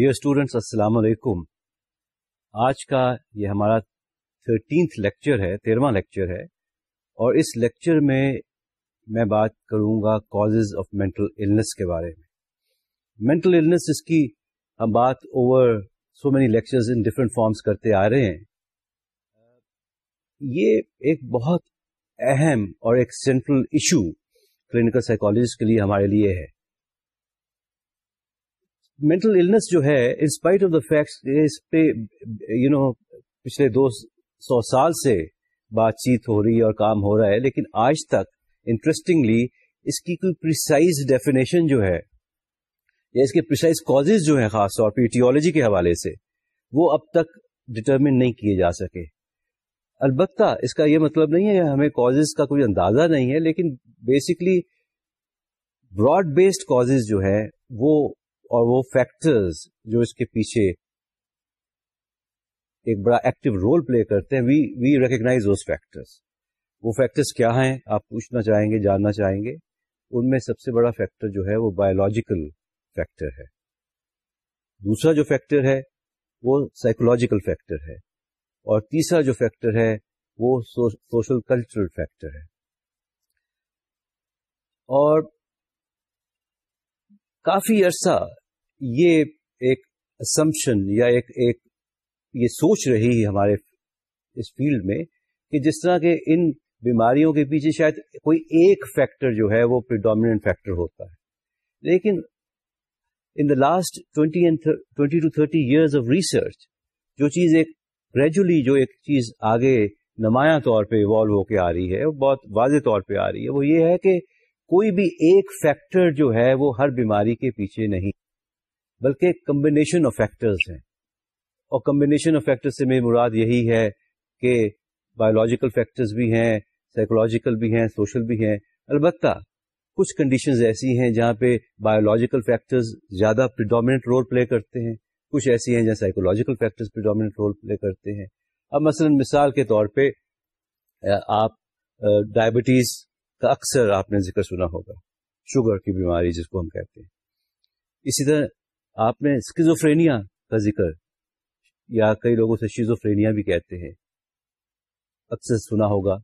Dear students السلام علیکم آج کا یہ ہمارا تھرٹینتھ لیکچر ہے، تیرواں لیکچر ہے۔ اور اس لیکچر میں میں بات کروں گا کازز آف مینٹل النس کے بارے میں۔ مینٹل النس اس کی ہم بات over so many lectures in different forms کرتے آ رہے ہیں۔ یہ ایک بہت اہم اور ایک سینٹرل ایشو کلینکل سائیکالوجسٹ کے لیے ہمارے لیے ہے۔ مینٹل النس جو ہے in spite of the fact اس پہ یو نو پچھلے دو سو سال سے بات چیت ہو رہی ہے اور کام ہو رہا ہے، لیکن آج تک انٹرسٹنگلی اس کی کوئی پریسائز ڈیفینیشن جو ہے، یا اس کے پریسائز کاز جو ہیں خاص طور پہ ایٹیولوجی کے حوالے سے، وہ اب تک ڈٹرمن نہیں کیے جا سکے۔ البتہ اس کا یہ مطلب نہیں ہے، ہمیں کاز کا کوئی اندازہ نہیں ہے، لیکن بیسکلی براڈ بیسڈ کاز جو ہے وہ اور وہ فیکٹرز جو اس کے پیچھے ایک بڑا ایکٹیو رول پلے کرتے ہیں we we recognise those factors وہ فیکٹرز کیا ہیں؟ آپ پوچھنا چاہیں گے، جاننا چاہیں گے، ان میں سب سے بڑا فیکٹر جو ہے وہ بایولوجیکل فیکٹر ہے. دوسرا جو فیکٹر ہے وہ سائیکولوجیکل فیکٹر ہے، اور تیسرا جو فیکٹر ہے وہ سوشل کلچرل فیکٹر ہے. اور کافی عرصہ یہ ایک اسمپشن یا ایک ایک یہ سوچ رہی ہے ہمارے اس فیلڈ میں کہ جس طرح کے ان بیماریوں کے پیچھے شاید کوئی ایک فیکٹر جو ہے وہ پریڈومیننٹ فیکٹر ہوتا ہے۔ لیکن in the last twenty and twenty two thirty years of research جو چیز ایک گریجولی جو ایک چیز آگے نمایاں طور پہ ایوالو ہو کے آ رہی ہے وہ بہت واضح طور پہ آ رہی ہے، وہ یہ ہے کہ کوئی بھی ایک فیکٹر جو ہے وہ ہر بیماری کے پیچھے نہیں۔ بلکہ کمبینیشن آف فیکٹرز ہیں۔ اور کمبینیشن آف فیکٹر سے میری مراد یہی ہے کہ بایولوجیکل فیکٹرز بھی ہیں سائیکولوجیکل بھی ہیں سوشل بھی ہیں۔ البتہ کچھ کنڈیشنز ایسی ہیں جہاں پہ بایولوجیکل فیکٹرز زیادہ پریڈومینٹ رول پلے کرتے ہیں۔ کچھ ایسی ہیں جہاں psychological factors predominant role play کرتے ہیں۔ اب مثلا مثال کے طور پہ آپ ڈائبٹیز کا اکثر آپ نے ذکر سنا ہوگا شوگر کی بیماری جس کو ہم کہتے ہیں۔ اسی طرح آپ نے اسکیزوفرینیا کا ذکر یا کئی لوگوں سے شیزوفرینیا بھی کہتے ہیں۔ اکثر سنا ہوگا،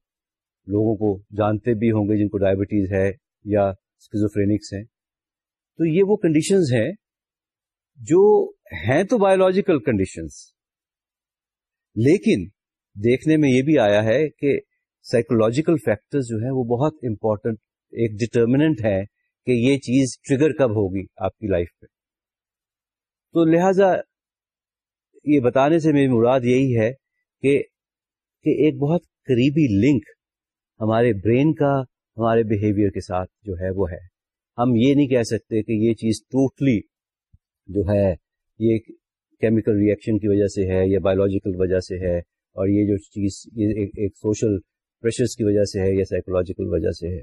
لوگوں کو جانتے بھی ہوں گے جن کو ڈائبٹیز ہے یا اسکیزوفرینکس ہیں۔ تو یہ وہ کنڈیشنز ہیں جو ہیں تو بایولوجیکل کنڈیشنز لیکن دیکھنے میں یہ بھی آیا ہے کہ سائیکولوجیکل فیکٹر جو ہیں وہ بہت امپورٹنٹ ایک ڈٹرمنٹ ہے کہ یہ چیز ٹریگر کب ہوگی آپ کی لائف پہ۔ تو لہذا یہ بتانے سے میری مراد یہی ہے کہ کہ ایک بہت قریبی لنک ہمارے برین کا ہمارے بہیویئر کے ساتھ جو ہے وہ ہے۔ ہم یہ نہیں کہہ سکتے کہ یہ چیز ٹوٹلی جو ہے یہ کیمیکل ریئیکشن کی وجہ سے ہے یا بایولوجیکل وجہ سے ہے اور یہ جو چیز یہ ایک, ایک سوشل پریشرس کی وجہ سے ہے یا سائیکولوجیکل وجہ سے ہے۔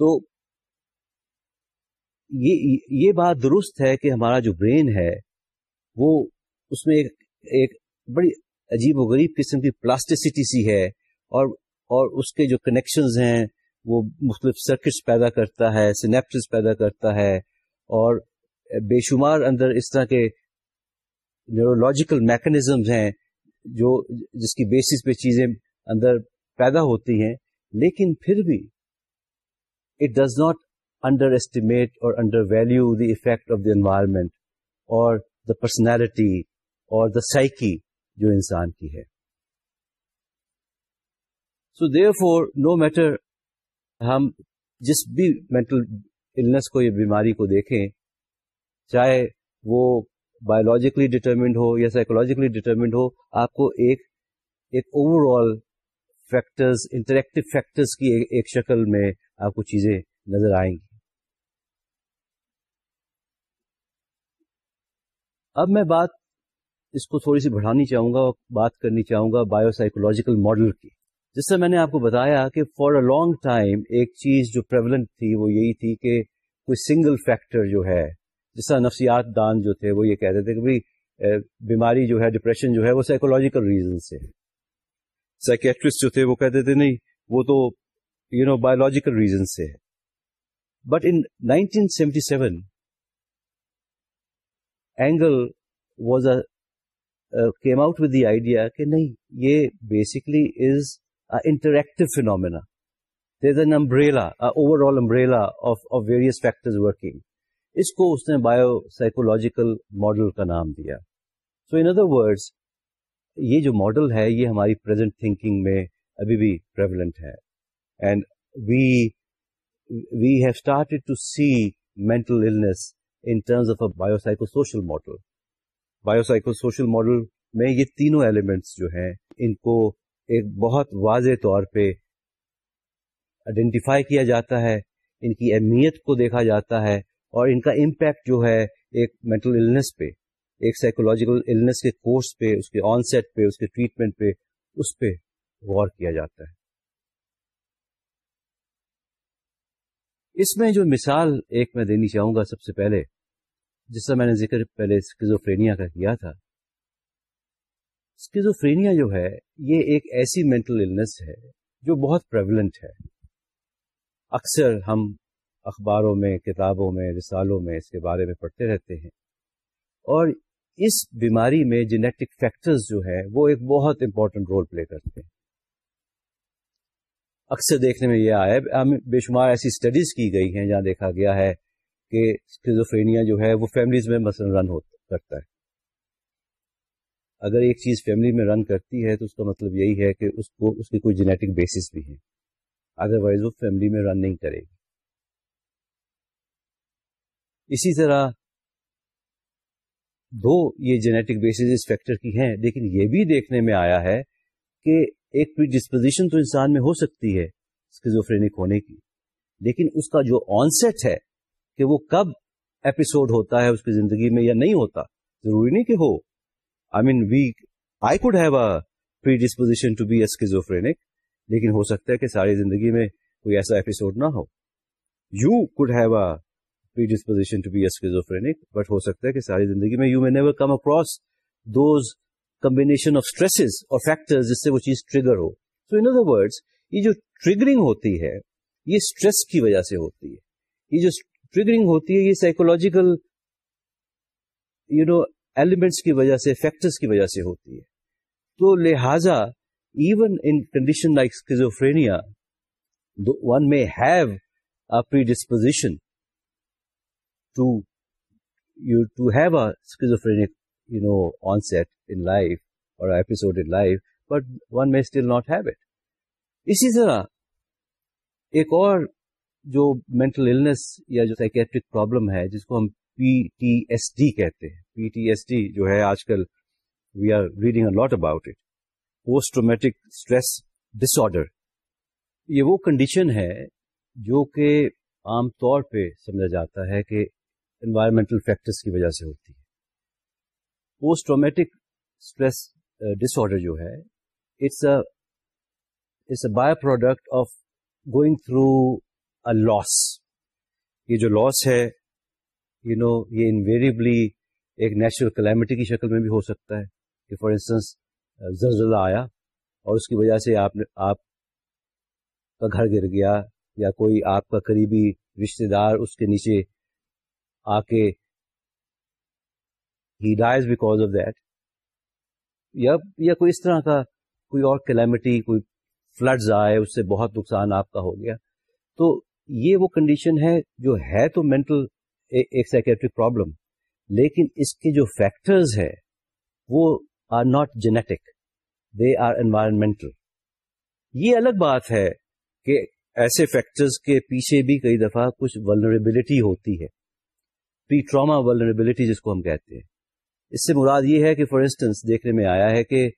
تو یہ یہ بات درست ہے کہ ہمارا جو برین ہے، وہ اس میں ایک ایک بڑی عجیب و غریب قسم کی پلاسٹسٹی سی ہے اور اور اس کے جو کنیکشنز ہیں، وہ مختلف سرکٹس پیدا کرتا ہے سنیپٹس پیدا کرتا ہے اور بے شمار اندر اس طرح کے نیورولوجیکل میکنزمز ہیں جو جس کی بیسس پہ چیزیں اندر پیدا ہوتی ہیں، لیکن پھر بھی it does not underestimate اور undervalue the effect of the environment اور دا پرسنالٹی اور دا سائکی جو انسان کی ہے۔ So therefore no matter ہم جس بھی مینٹل النس کو یا بیماری کو دیکھیں، چاہے وہ بایولوجیکلی ڈٹرمنڈ ہو یا سائیکولوجیکلی ڈٹرمنڈ ہو، آپ کو ایک ایک overall factors interactive factors کی ایک شکل میں آپ کو چیزیں نظر آئیں گی۔ اب میں بات اس کو تھوڑی سی بڑھانی چاہوں گا بات کرنی چاہوں گا بایو سائیکولوجیکل ماڈل کی۔ جس سے میں نے آپ کو بتایا کہ فار اے لانگ ٹائم ایک چیز جو پریولنٹ تھی وہ یہی تھی کہ کوئی سنگل فیکٹر جو ہے، جس طرح نفسیات دان جو تھے وہ یہ کہتے تھے کہ بھائی بیماری جو ہے ڈپریشن جو ہے وہ سائیکولوجیکل ریزن سے۔ سائکیٹرسٹ جو تھے وہ کہتے تھے نہیں، وہ تو یو نو بایولوجیکل ریزن سے۔ But in nineteen seventy seven Engel was came out with the idea کہ نہیں یہ basically is interactive phenomena there is an umbrella overall umbrella of various factor working اس کو اس نے بایو سائیکولوجیکل ماڈل کا نام دیا سو ان ادر ورڈس یہ جو ماڈل ہے یہ ہماری پرزینٹ تھنکنگ میں ابھی بھی پریولنٹ ہے and we we have started to see mental in terms of a biopsychosocial model biopsychosocial model میں یہ تینوں ایلیمنٹس جو ہیں، ان کو ایک بہت واضح طور پہ آئیڈینٹیفائی کیا جاتا ہے، ان کی اہمیت کو دیکھا جاتا ہے اور ان کا امپیکٹ جو ہے ایک مینٹل پہ، ایک سائیکولوجیکل کے کورس پہ، اس کے آن سیٹ پہ، اس کے ٹریٹمنٹ پہ، اس پہ غور کیا جاتا ہے۔ اس میں جو مثال ایک میں دینی چاہوں گا سب سے پہلے، جس سے میں نے ذکر پہلے اسکیزوفرینیا کا کیا تھا۔ اسکیزوفرینیا جو ہے، یہ ایک ایسی مینٹل ہے جو بہت پریولنٹ ہے۔ اکثر ہم اخباروں میں، کتابوں میں، رسالوں میں اس کے بارے میں پڑھتے رہتے ہیں۔ اور اس بیماری میں جینیٹک فیکٹرز جو ہے وہ ایک بہت امپورٹنٹ رول پلے کرتے ہیں۔ اکثر دیکھنے میں یہ آیا ہے۔ بے شمار ایسی اسٹڈیز کی گئی ہیں جہاں دیکھا گیا ہے کہ اسکیزوفرینیا جو ہے وہ فیملیز میں مثلا رن کرتا ہے۔ اگر ایک چیز فیملی میں رن کرتی ہے تو اس کا مطلب یہی ہے کہ اس کو اس کی کوئی جینیٹک بیسس بھی ہے۔ ادر وائز وہ فیملی میں رن نہیں کرے گی۔ اسی طرح دو یہ جینیٹک بیسز اس فیکٹر کی ہیں، لیکن یہ بھی دیکھنے میں آیا ہے کہ ایک پری ڈسپوزیشن تو انسان میں ہو سکتی ہے اسکیزوفرینک ہونے کی، لیکن اس کا جو آن سیٹ ہے کہ وہ کب ایپیسوڈ ہوتا ہے اس کی زندگی میں یا نہیں ہوتا، ضروری نہیں کہ ہو۔ I mean we I could have a predisposition to be schizophrenic لیکن ہو سکتا ہے کہ ساری زندگی میں کوئی ایسا ایپیسوڈ نہ ہو۔ You could have a predisposition to be schizophrenic but ہو سکتا ہے کہ ساری زندگی میں you may never come across those combination of stresses اور فیکٹر جس سے وہ چیز ٹریگر ہو۔ سو ان ادر ورڈ یہ جو ٹریگرنگ ہوتی ہے، یہ اسٹریس کی وجہ سے ہوتی ہے۔ یہ جو ٹریگرنگ ہوتی ہے، یہ سائیکولوجیکل یو نو ایلیمنٹس کی وجہ سے فیکٹرس کی وجہ سے ہوتی ہے۔ تو لہذا even in condition like schizophrenia one may have a predisposition to you to have a schizophrenic you know onset in life اور episode in life but one may still not have it اسی طرح ایک اور جو mental یا جو psychiatric problem ہے جس کو ہم پی ٹی ایس ڈی کہتے ہیں. پی ٹی ایس ڈی جو ہے آج کل we are reading a lot about it post traumatic stress disorder یہ وہ کنڈیشن ہے جو کہ عام طور پہ سمجھا جاتا ہے کہ انوائرمنٹل فیکٹرز کی وجہ سے ہوتی ہے. Post traumatic stress disorder جو ہے it's it's a byproduct of going through a loss یہ جو لاس ہے یو نو یہ انویریبلی ایک نیچرل کلیمٹی کی شکل میں بھی ہو سکتا ہے۔ کہ فار انسٹنس زلزلہ آیا اور اس کی وجہ سے آپ نے، آپ کا گھر گر گیا یا کوئی آپ کا قریبی رشتے دار اس کے نیچے آ کے he dies because of that یا یا کوئی اس طرح کا کوئی اور کلیمٹی کوئی فلڈز آئے، اس سے بہت نقصان آپ کا ہو گیا۔ تو یہ وہ کنڈیشن ہے جو ہے تو مینٹل ایک سائکیٹرک پرابلم لیکن اس کے جو فیکٹرز ہے وہ are not genetic they are environmental یہ الگ بات ہے کہ ایسے فیکٹرز کے پیچھے بھی کئی دفعہ کچھ ولنریبلٹی ہوتی ہے۔ پری ٹراما ولنریبلٹی جس کو ہم کہتے ہیں۔ اس سے مراد یہ ہے کہ فار انسٹنس دیکھنے میں آیا ہے کہ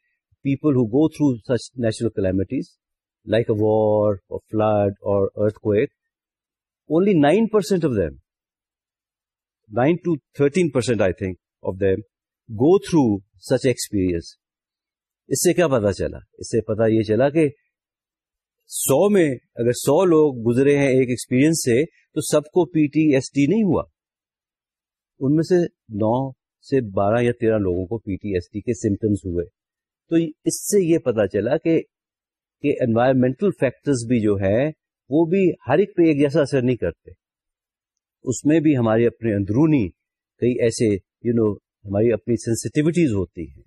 people who go through such natural calamities like a war اور فلڈ اور ارتھ کو only nine percent of them nine to thirteen percent I think of them go through such experience اس سے کیا پتا چلا؟ اس سے پتا یہ چلا کہ سو میں اگر سو لوگ گزرے ہیں ایک ایکسپیرئنس سے، تو سب کو پی ٹی ایس ٹی نہیں ہوا۔ ان میں سے نو سے بارہ یا تیرہ لوگوں کو پی ٹی ایس ٹی کے سمٹمس ہوئے۔ تو اس سے یہ پتا چلا کہ کہ انوائرمنٹل فیکٹرز بھی جو ہے وہ بھی ہر ایک پہ ایک جیسا اثر نہیں کرتے۔ اس میں بھی ہمارے اپنے اندرونی کئی ایسے یو نو ہماری اپنی سینسٹیوٹیز ہوتی ہیں۔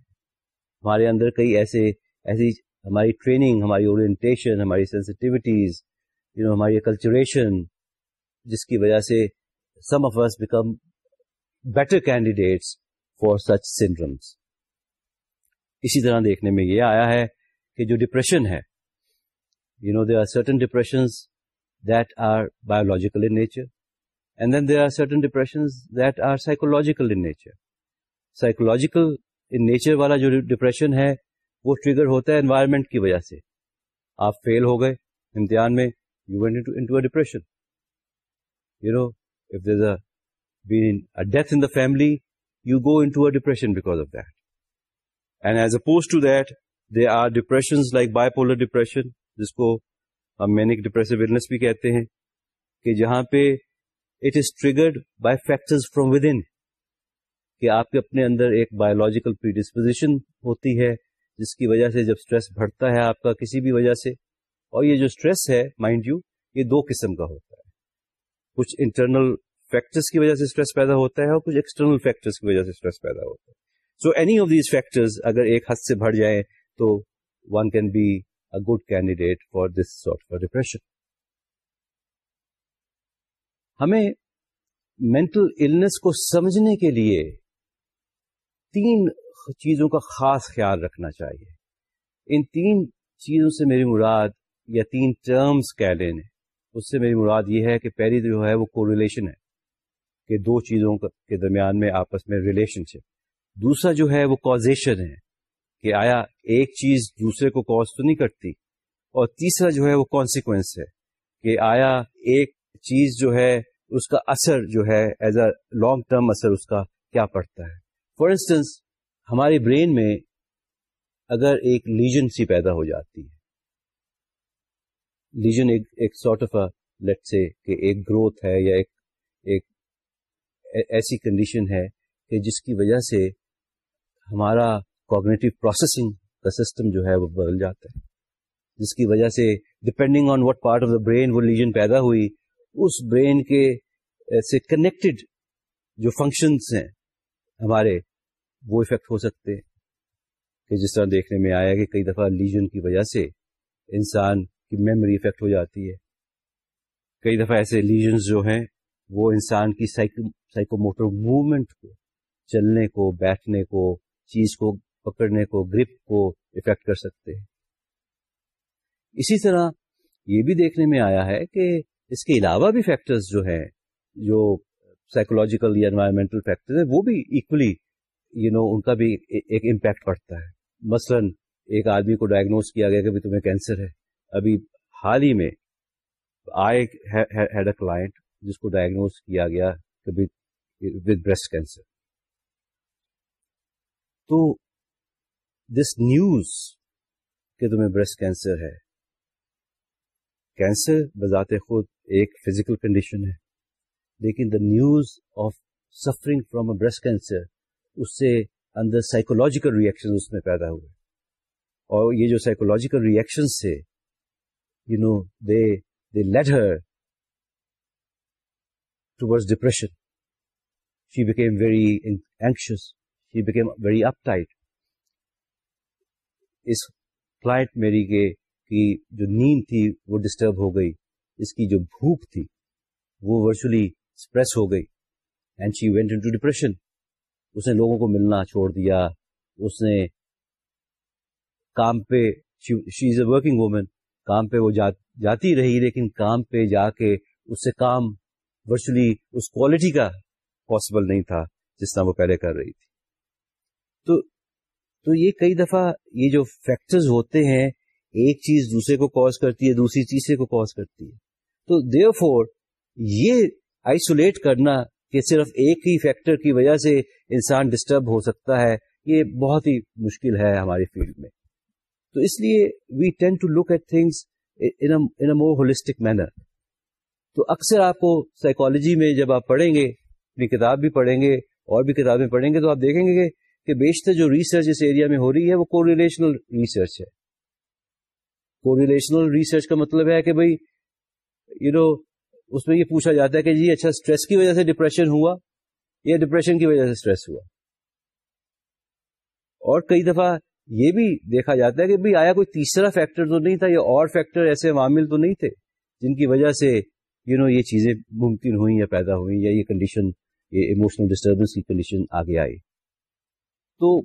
ہمارے اندر کئی ایسے، ایسی ہماری ٹریننگ ہماری اورینٹیشن ہماری سینسٹیوٹیز یو نو ہماری کلچریشن جس کی وجہ سے some of us become better candidates for such syndromes اسی طرح دیکھنے میں یہ آیا ہے کہ جو ڈپریشن ہے you know there are certain depression that are biological in nature and then there are certain depression that are psychological in nature psychological in nature والا جو ڈپریشن ہے، وہ ٹریگر ہوتا ہے انوائرمنٹ کی وجہ سے. آپ فیل ہو گئے امتحان میں you went into depression you know if there death in the family you go into depression because of that and as oppose to that they are depression like bipolar depression جس کو ہم مینک ڈپریسو النس بھی کہتے ہیں، کہ جہاں پہ it is triggered by factor from within کہ آپ کے اپنے اندر ایک بایولوجیکل پریڈسپوزیشن ہوتی ہے، جس کی وجہ سے جب اسٹریس بڑھتا ہے آپ کا کسی بھی وجہ سے۔ اور یہ جو اسٹریس ہے مائنڈ یو یہ دو قسم کا ہوتا ہے۔ کچھ انٹرنل فیکٹرس کی وجہ سے اسٹریس پیدا ہوتا ہے اور کچھ ایکسٹرنل فیکٹرس کی وجہ سے اسٹریس پیدا ہوتا ہے۔ So any of these factor اگر ایک حد سے بڑھ جائیں تو one can be a good candidate for this sort for depression ہمیں مینٹل النس کو سمجھنے کے لیے تین چیزوں کا خاص خیال رکھنا چاہیے۔ ان تین چیزوں سے میری مراد یا تین ٹرمز کہہ لینے اس سے میری مراد یہ ہے کہ پہلی جو ہے وہ کو ریلیشن ہے۔ کہ دو چیزوں کے درمیان میں آپس میں ریلیشن شپ دوسرا جو ہے وہ کازیشن ہے، کہ آیا ایک چیز دوسرے کو کاز تو نہیں کرتی، اور تیسرا جو ہے وہ کانسیکوینس ہے، کہ آیا ایک چیز جو ہے اس کا اثر جو ہے ایز اے لانگ ٹرم اثر اس کا کیا پڑتا ہے۔ فار انسٹنس ہمارے برین میں اگر ایک لیجن سی پیدا ہو جاتی ہے لیجن ایک سارٹ آف لیٹ سے کہ ایک گروتھ ہے یا ایک ایک ایسی کنڈیشن ہے کہ جس کی وجہ سے ہمارا کوگنیٹو پروسیسنگ کا سسٹم جو ہے وہ بدل جاتا ہے۔ جس کی وجہ سے depending on what part of the brain وہ لیجن پیدا ہوئی، اس برین کے سے کنیکٹڈ جو فنکشنس ہیں ہمارے، وہ افیکٹ ہو سکتے ہیں۔ کہ جس طرح دیکھنے میں آیا کہ کئی دفعہ لیجن کی وجہ سے انسان کی میموری افیکٹ ہو جاتی ہے۔ کئی دفعہ ایسے لیجنز جو ہیں وہ انسان کی سائیکو موٹر موومنٹ کو، چلنے کو، بیٹھنے کو، چیز کو، پکڑنے کو، گرپ کو افیکٹ کر سکتے ہیں۔ اسی طرح یہ بھی دیکھنے میں آیا ہے کہ اس کے علاوہ بھی فیکٹرز جو ہیں، جو سائیکولوجیکل یا انوائرمنٹل فیکٹر ہیں، وہ بھی ایکولی یو نو ان کا بھی ایک امپیکٹ پڑتا ہے۔ مثلا ایک آدمی کو ڈائگنوز کیا گیا کہ تمہیں کینسر ہے۔ ابھی حال ہی میں آئی ہیڈ اے کلائنٹ جس کو ڈائگنوز کیا گیا کبھی بریسٹ کینسر تو دس نیوز کہ تمہیں بریسٹ کینسر ہے. کینسر بذات خود ایک فزیکل کنڈیشن ہے. لیکن the news of suffering from a breast cancer اس سے اندر سائیکولوجیکل ریئیکشن اس میں پیدا ہوئے. اور یہ جو سائیکولوجیکل ریئیکشن سے you know they they let her towards depression she became very anxious became very uptight us flight میری کے، کی جو نیند تھی وہ ڈسٹرب ہو گئی. اس کی جو بھوک تھی وہ ورچولی ایکسپریس ہو گئی. And she went to depression اس نے لوگوں کو ملنا چھوڑ دیا. اس نے کام پہ شی از اے ورکنگ وومن کام پہ وہ جاتی رہی لیکن کام پہ جا کے اس سے کام ورچولی اس کوالٹی کا پاسبل نہیں تھا جس طرح وہ پہلے کر رہی تھی۔ تو تو یہ کئی دفعہ یہ جو فیکٹرز ہوتے ہیں، ایک چیز دوسرے کو کاز کرتی ہے، دوسری تیسرے کو کاز کرتی ہے۔ تو دیو فور یہ آئسولیٹ کرنا کہ صرف ایک ہی فیکٹر کی وجہ سے انسان ڈسٹرب ہو سکتا ہے، یہ بہت ہی مشکل ہے ہماری فیلڈ میں۔ تو اس لیے we tend to look at things in more holistic manner تو اکثر آپ کو سائیکالوجی میں جب آپ پڑھیں گے، اپنی کتاب بھی پڑھیں گے اور بھی کتابیں پڑھیں گے تو آپ دیکھیں گے کہ بیشتر جو ریسرچ اس ایریا میں ہو رہی ہے وہ کو ریلیشنل ریسرچ ہے۔ کو ریلیشنل ریسرچ کا مطلب ہے کہ بھائی یو نو اس میں یہ پوچھا جاتا ہے کہ جی اچھا اسٹریس کی وجہ سے ڈپریشن ہوا یا ڈپریشن کی وجہ سے اسٹریس ہوا؟ اور کئی دفعہ یہ بھی دیکھا جاتا ہے کہ بھائی، آیا کوئی تیسرا فیکٹر تو نہیں تھا یا اور فیکٹر ایسے عوامل تو نہیں تھے جن کی وجہ سے یو نو یہ چیزیں ممکن ہوئیں یا پیدا ہوئیں یا یہ کنڈیشن یہ ایموشنل ڈسٹربنس کی کنڈیشن آگے آئی تو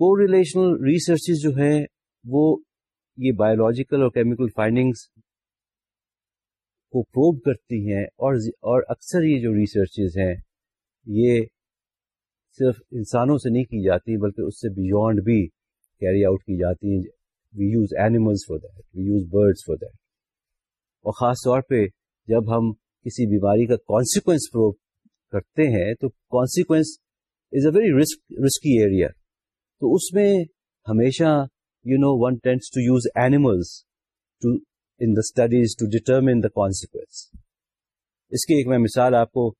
کو ریلیشنل ریسرچ جو ہیں وہ یہ بایولوجیکل اور کیمیکل فائنڈنگس کو پروب کرتی ہیں اور اور اکثر یہ جو ریسرچز ہیں یہ صرف انسانوں سے نہیں کی جاتی بلکہ اس سے بیونڈ بھی کیری آؤٹ کی جاتی ہیں۔ We use animals for that we use birds for that اور خاص طور پہ جب ہم کسی بیماری کا کانسیکوینس پروو کرتے ہیں، تو consequence is a very risk risky area تو اس میں ہمیشہ you know one tends to use animals to in the studies to determine the consequence اس کی ایک میں مثال آپ کو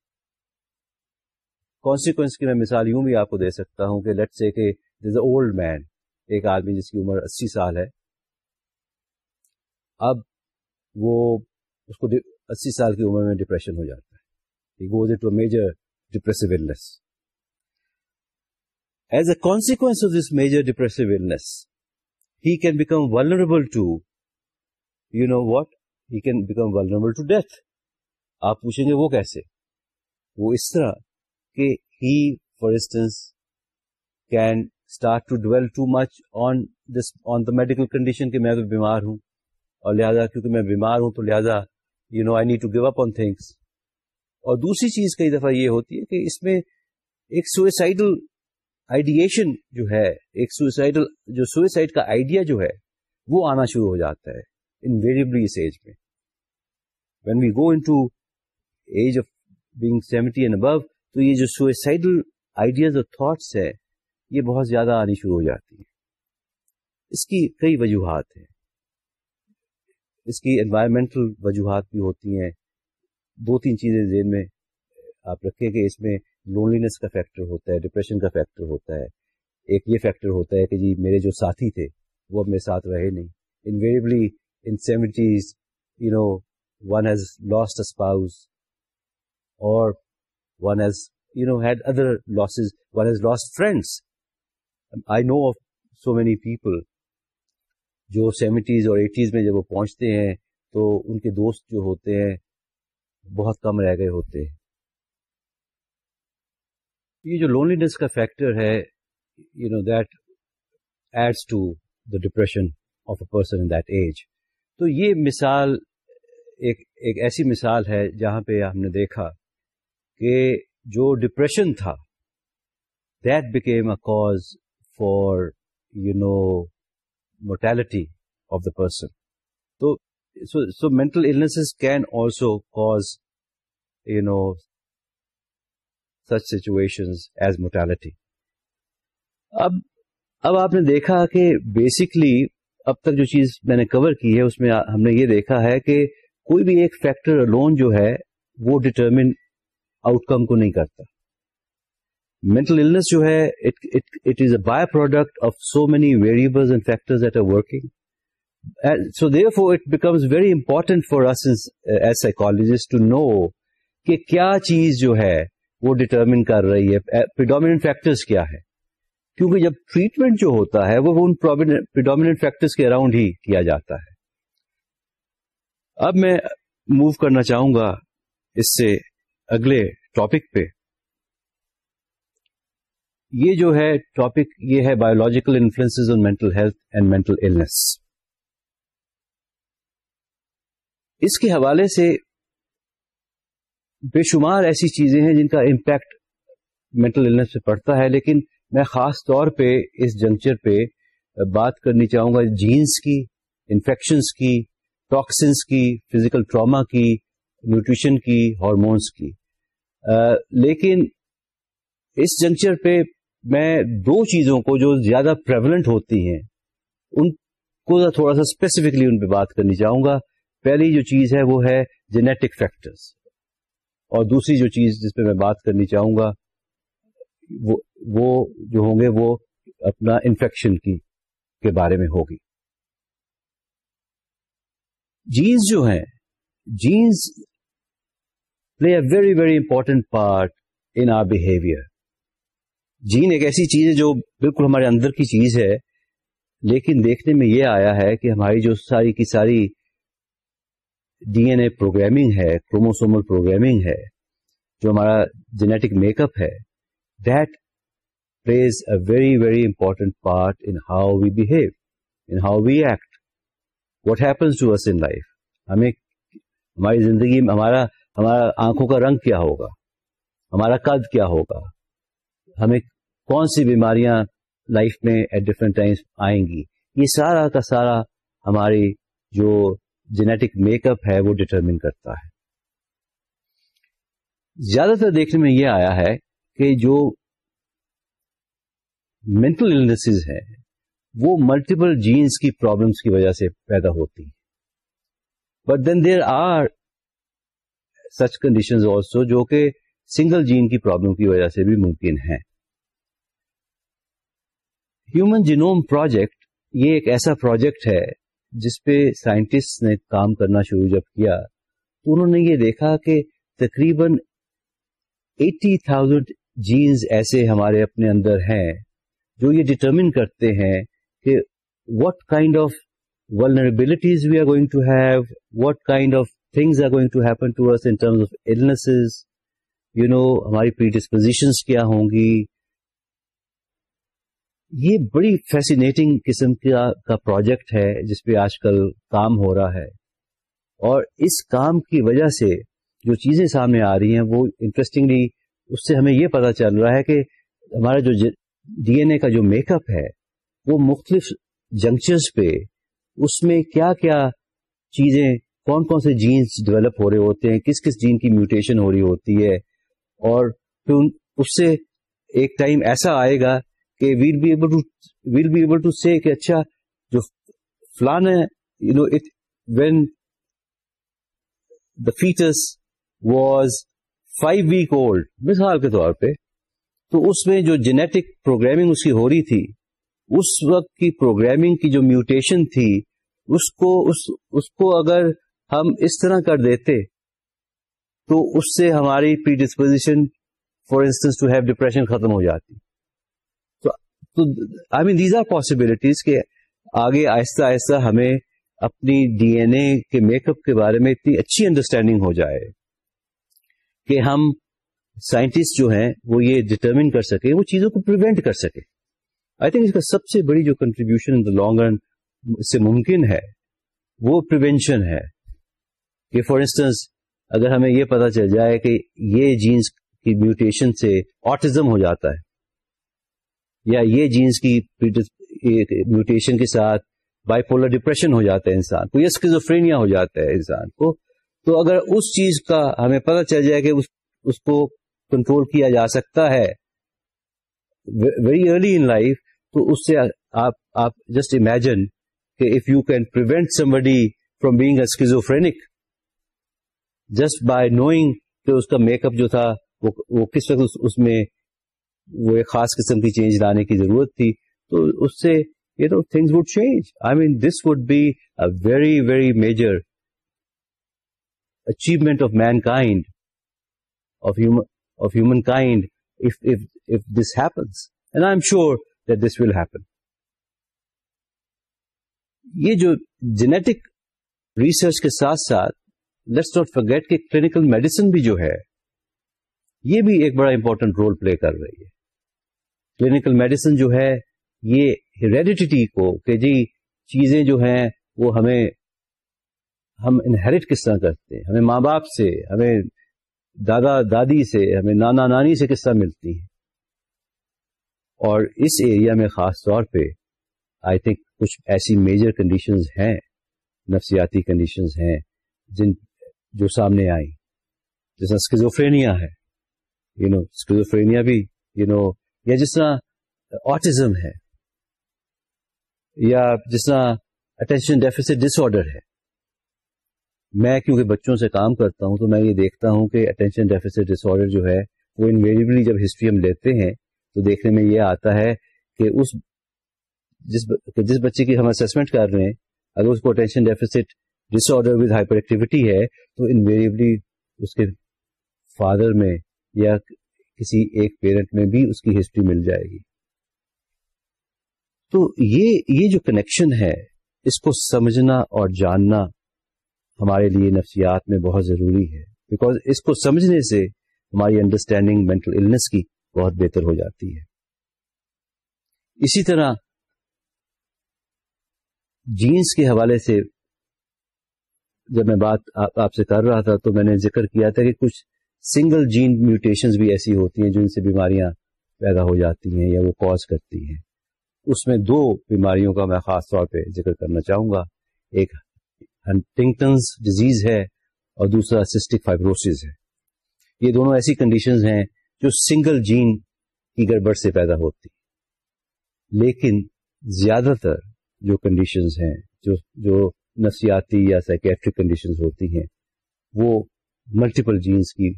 کانسیکوینس کی میں مثال یوں بھی آپ کو دے سکتا ہوں کہ لیٹ سے کہ دز اے اولڈ مین ایک آدمی جس کی عمر اسی سال ہے۔ اب وہ اس کو اسی سال کی عمر میں ڈپریشن ہو جاتا ہے۔ Goes it major depressive illness as a consequence of this major depressive illness he can become vulnerable to you know what he can become vulnerable to death آپ پوچھیں گے وہ کیسے؟ وہ اس طرح کہ he for instance can start to dwell too much on this on the medical condition کہ میں تو بیمار ہوں اور لہٰذا کیونکہ میں بیمار ہوں تو لہٰذا you know I need to give up on things اور دوسری چیز کئی دفعہ یہ ہوتی ہے کہ اس میں ایک سوئسائڈل آئیڈیشن جو ہے، ایک سوئسائڈل جو سوئسائڈ کا آئیڈیا جو ہے، وہ آنا شروع ہو جاتا ہے انویریبلی اس ایج میں۔ When we go into age of being seventy and above تو یہ جو سوئسائڈل آئیڈیاز اور تھاٹس ہے، یہ بہت زیادہ آنی شروع ہو جاتی ہیں۔ اس کی کئی وجوہات ہیں۔ اس کی انوائرمنٹل وجوہات بھی ہوتی ہیں۔ دو تین چیزیں ذہن میں آپ رکھیں کہ اس میں لونلینس کا فیکٹر ہوتا ہے ڈپریشن کا فیکٹر ہوتا ہے۔ ایک یہ فیکٹر ہوتا ہے کہ جی میرے جو ساتھی تھے، وہ اب میرے ساتھ رہے نہیں۔ Invariably in seventies you know one has lost spouse اور one has you know had other losses one has lost friends I know of so many people جو سیونٹیز اور ایٹیز میں جب وہ پہنچتے ہیں، تو ان کے دوست جو ہوتے ہیں، بہت کم رہ گئے ہوتے ہیں۔ یہ جو لونلیس کا فیکٹر ہے you know that adds to the depression of a person in that age تو یہ مثال ایک ایک ایسی مثال ہے جہاں پہ ہم نے دیکھا کہ جو ڈپریشن تھا that became a cause for you know mortality of the person. So, so, so mental illnesses can also cause, you know, such situations as mortality. اب اب آپ نے دیکھا کہ بیسکلی اب تک جو چیز میں نے کور کی ہے اس میں ہم نے یہ دیکھا ہے کہ کوئی بھی ایک فیکٹر لون جو ہے وہ ڈٹرمن آؤٹ کم کو نہیں کرتا mental illness جو ہے it, it, it is a byproduct of so many variables and factors that are working. And so therefore it becomes very important for us as, as psychologists to know کہ کیا چیز جو ہے وہ determine کر رہی ہے پریڈومینٹ فیکٹرز کیا ہے کیونکہ جب ٹریٹمنٹ جو ہوتا ہے وہ ان پریڈومینٹ فیکٹرز کے اراؤنڈ ہی کیا جاتا ہے اب میں موو کرنا چاہوں گا اس سے اگلے ٹاپک پہ یہ جو ہے ٹاپک یہ ہے biological influence on mental health and mental اس کے حوالے سے بے شمار ایسی چیزیں ہیں جن کا امپیکٹ مینٹل پہ پڑتا ہے، لیکن میں خاص طور پہ اس جنکچر پہ بات کرنی چاہوں گا جینس کی انفیکشنس کی ٹاکسنس کی فزیکل ٹراما کی نیوٹریشن کی ہارمونس کی۔ لیکن اس جنکچر پہ میں دو چیزوں کو جو زیادہ پریولنٹ ہوتی ہیں، ان کو تھوڑا سا اسپیسیفکلی ان پہ بات کرنی چاہوں گا۔ پہلی جو چیز ہے، وہ ہے جینیٹک فیکٹرز اور دوسری جو چیز جس پہ میں بات کرنی چاہوں گا، وہ وہ جو ہوں گے، وہ اپنا انفیکشن کی، کے بارے میں ہوگی۔ جینس جو ہیں genes play a very very important part in our behaviour gene ایک ایسی چیز ہے جو بالکل ہمارے اندر کی چیز ہے، لیکن دیکھنے میں یہ آیا ہے کہ ہماری جو ساری کی ساری ڈی این اے پروگرامنگ ہے، کروموسومل پروگرامنگ ہے، جو ہمارا جینیٹک میک اپ ہے، that plays a very very important part in how we behave, in how we act. What happens to us in life? ہمیں ہماری زندگی میں ہمارا ہمارا آنکھوں کا رنگ کیا ہوگا؟ ہمارا قد کیا ہوگا؟ ہمیں کون سی بیماریاں لائف میں ایٹ ڈفرنٹ ٹائمس آئیں گی؟ یہ سارا کا سارا ہماری جو جینیٹک میک اپ ہے وہ ڈٹرمن کرتا ہے۔ زیادہ تر دیکھنے میں یہ آیا ہے کہ جو مینٹل النیسز ہیں، وہ ملٹیپل جینس کی پرابلمس کی وجہ سے پیدا ہوتی ہیں۔ But then there are such condition also جو کہ سنگل جین کی پرابلم کی وجہ سے بھی ممکن ہے۔ ہیومن جینوم پروجیکٹ یہ ایک ایسا پروجیکٹ ہے جس پہ سائنٹسٹ نے کام کرنا شروع جب کیا تو انہوں نے یہ دیکھا کہ تقریباً ایٹی تھاؤزینڈ جینز ایسے ہمارے اپنے اندر ہیں جو یہ ڈٹرمن کرتے ہیں کہ what kind of vulnerabilities we are going to have what kind of things are going to happen to us in terms of illnesses you know ہماری پری ڈسپوزیشنس کیا ہوں گی؟ یہ بڑی فیسینیٹنگ قسم کا پروجیکٹ ہے جس پہ آج کل کام ہو رہا ہے۔ اور اس کام کی وجہ سے جو چیزیں سامنے آ رہی ہیں، وہ انٹرسٹنگلی اس سے ہمیں یہ پتا چل رہا ہے کہ ہمارا جو ڈی این اے کا جو میک اپ ہے، وہ مختلف جنکچرس پہ اس میں کیا کیا چیزیں، کون کون سے جینس ڈیولپ ہو رہے ہوتے ہیں، کس کس جین کی میوٹیشن ہو رہی ہوتی ہے اور پھر اس سے ایک ٹائم ایسا آئے گا کہ we'll be able to we'll be able to see کہ اچھا جو فلان ہے you know it when the foetus was five week old مثال کے طور پہ تو اس میں جو جینیٹک پروگرامنگ اس کی ہو رہی تھی اس وقت کی پروگرامنگ کی جو میوٹیشن تھی اس کو اس, اس کو اگر ہم اس طرح کر دیتے تو اس سے ہماری predisposition for instance to have depression ختم ہو جاتی۔ تو I mean these are possibilities کہ آگے آہستہ آہستہ ہمیں اپنی ڈی این اے کے میک اپ کے بارے میں اتنی اچھی انڈرسٹینڈنگ ہو جائے کہ ہم سائنٹسٹ جو ہیں وہ یہ ڈٹرمن کر سکے وہ چیزوں کو پریونٹ کر سکے آئی تھنک اس کا سب سے بڑی جو contribution in the long run سے ممکن ہے، وہ پریونشن ہے کہ فار انسٹنس اگر ہمیں یہ پتا چل جائے کہ یہ جینس کی میوٹیشن سے آٹزم ہو جاتا ہے، یا یہ جینس کی میوٹیشن کے ساتھ بائی پولر ڈپریشن ہو جاتا ہے انسان کو، یا اسکیزوفرینیا ہو جاتا ہے انسان کو، تو اگر اس چیز کا ہمیں پتہ چل جائے کہ اس اس کو کنٹرول کیا جا سکتا ہے ویری ارلی ان لائف تو اس سے آپ آپ جسٹ امیجن کہ if you can prevent somebody from being a schizophrenic just by knowing کہ اس کا میک اپ جو تھا، وہ کس وقت اس میں وہ ایک خاص قسم کی چینج لانے کی ضرورت تھی۔ تو اس سے you know things would change I mean this would be a very very major achievement of mankind of humankind this happens and I am sure that this will happen یہ جو جینیٹک ریسرچ کے ساتھ ساتھ let's not forget کہ clinical medicine بھی جو ہے، یہ بھی ایک بڑا امپورٹنٹ رول پلے کر رہی ہے۔ کلینکل میڈیسن جو ہے، یہ ہیریڈیٹی کو کہ جی چیزیں جو ہیں، وہ ہمیں، ہم انہیریٹ کس طرح کرتے ہیں؟ ہمیں ماں باپ سے، ہمیں دادا، دادی سے، ہمیں نانا، نانی سے کس طرح ملتی ہیں اور اس ایریا میں خاص طور پہ آئی تھنک کچھ ایسی میجر کنڈیشنز ہیں، نفسیاتی کنڈیشنز ہیں، جن جو سامنے آئی جیسا اسکیزوفرینیا ہے یو نو اسکیزوفرینیا بھی یو نو یا جس طرح آٹزم ہے، یا جس طرح اٹینشن ڈیفیسٹ ڈس آرڈر ہے۔ میں کیونکہ بچوں سے کام کرتا ہوں، تو میں یہ دیکھتا ہوں کہ اٹینشن ڈیفیسٹ ڈس آرڈر جو ہے، وہ انویریبلی جب ہسٹری ہم لیتے ہیں، تو دیکھنے میں یہ آتا ہے کہ اس، جس جس بچے کی ہم اسسمنٹ کر رہے ہیں، اگر اس کو attention deficit disorder with hyperactivity ہے تو انویریبلی اس کے فادر میں یا کسی ایک پیرنٹ میں بھی اس کی ہسٹری مل جائے گی۔ تو یہ یہ جو کنیکشن ہے، اس کو سمجھنا اور جاننا ہمارے لیے نفسیات میں بہت ضروری ہے۔ بیکاز اس کو سمجھنے سے ہماری انڈرسٹینڈنگ مینٹل النس کی بہت بہتر ہو جاتی ہے۔ اسی طرح جینس کے حوالے سے جب میں بات آپ سے کر رہا تھا تو میں نے ذکر کیا تھا کہ کچھ سنگل جین میوٹیشن بھی ایسی ہوتی ہیں جن سے بیماریاں پیدا ہو جاتی ہیں یا وہ کاز کرتی ہیں۔ اس میں دو بیماریوں کا میں خاص طور پہ ذکر کرنا چاہوں گا۔ ایک ہنٹنگٹنز ڈیزیز ہے اور دوسرا سسٹک فائبروسز ہے۔ یہ دونوں ایسی کنڈیشنز ہیں جو سنگل جین کی گڑبڑ سے پیدا ہوتی لیکن زیادہ تر جو کنڈیشنز ہیں، جو جو نفسیاتی یا سائکیٹرک کنڈیشنز ہوتی ہیں، وہ ملٹیپل جینس کی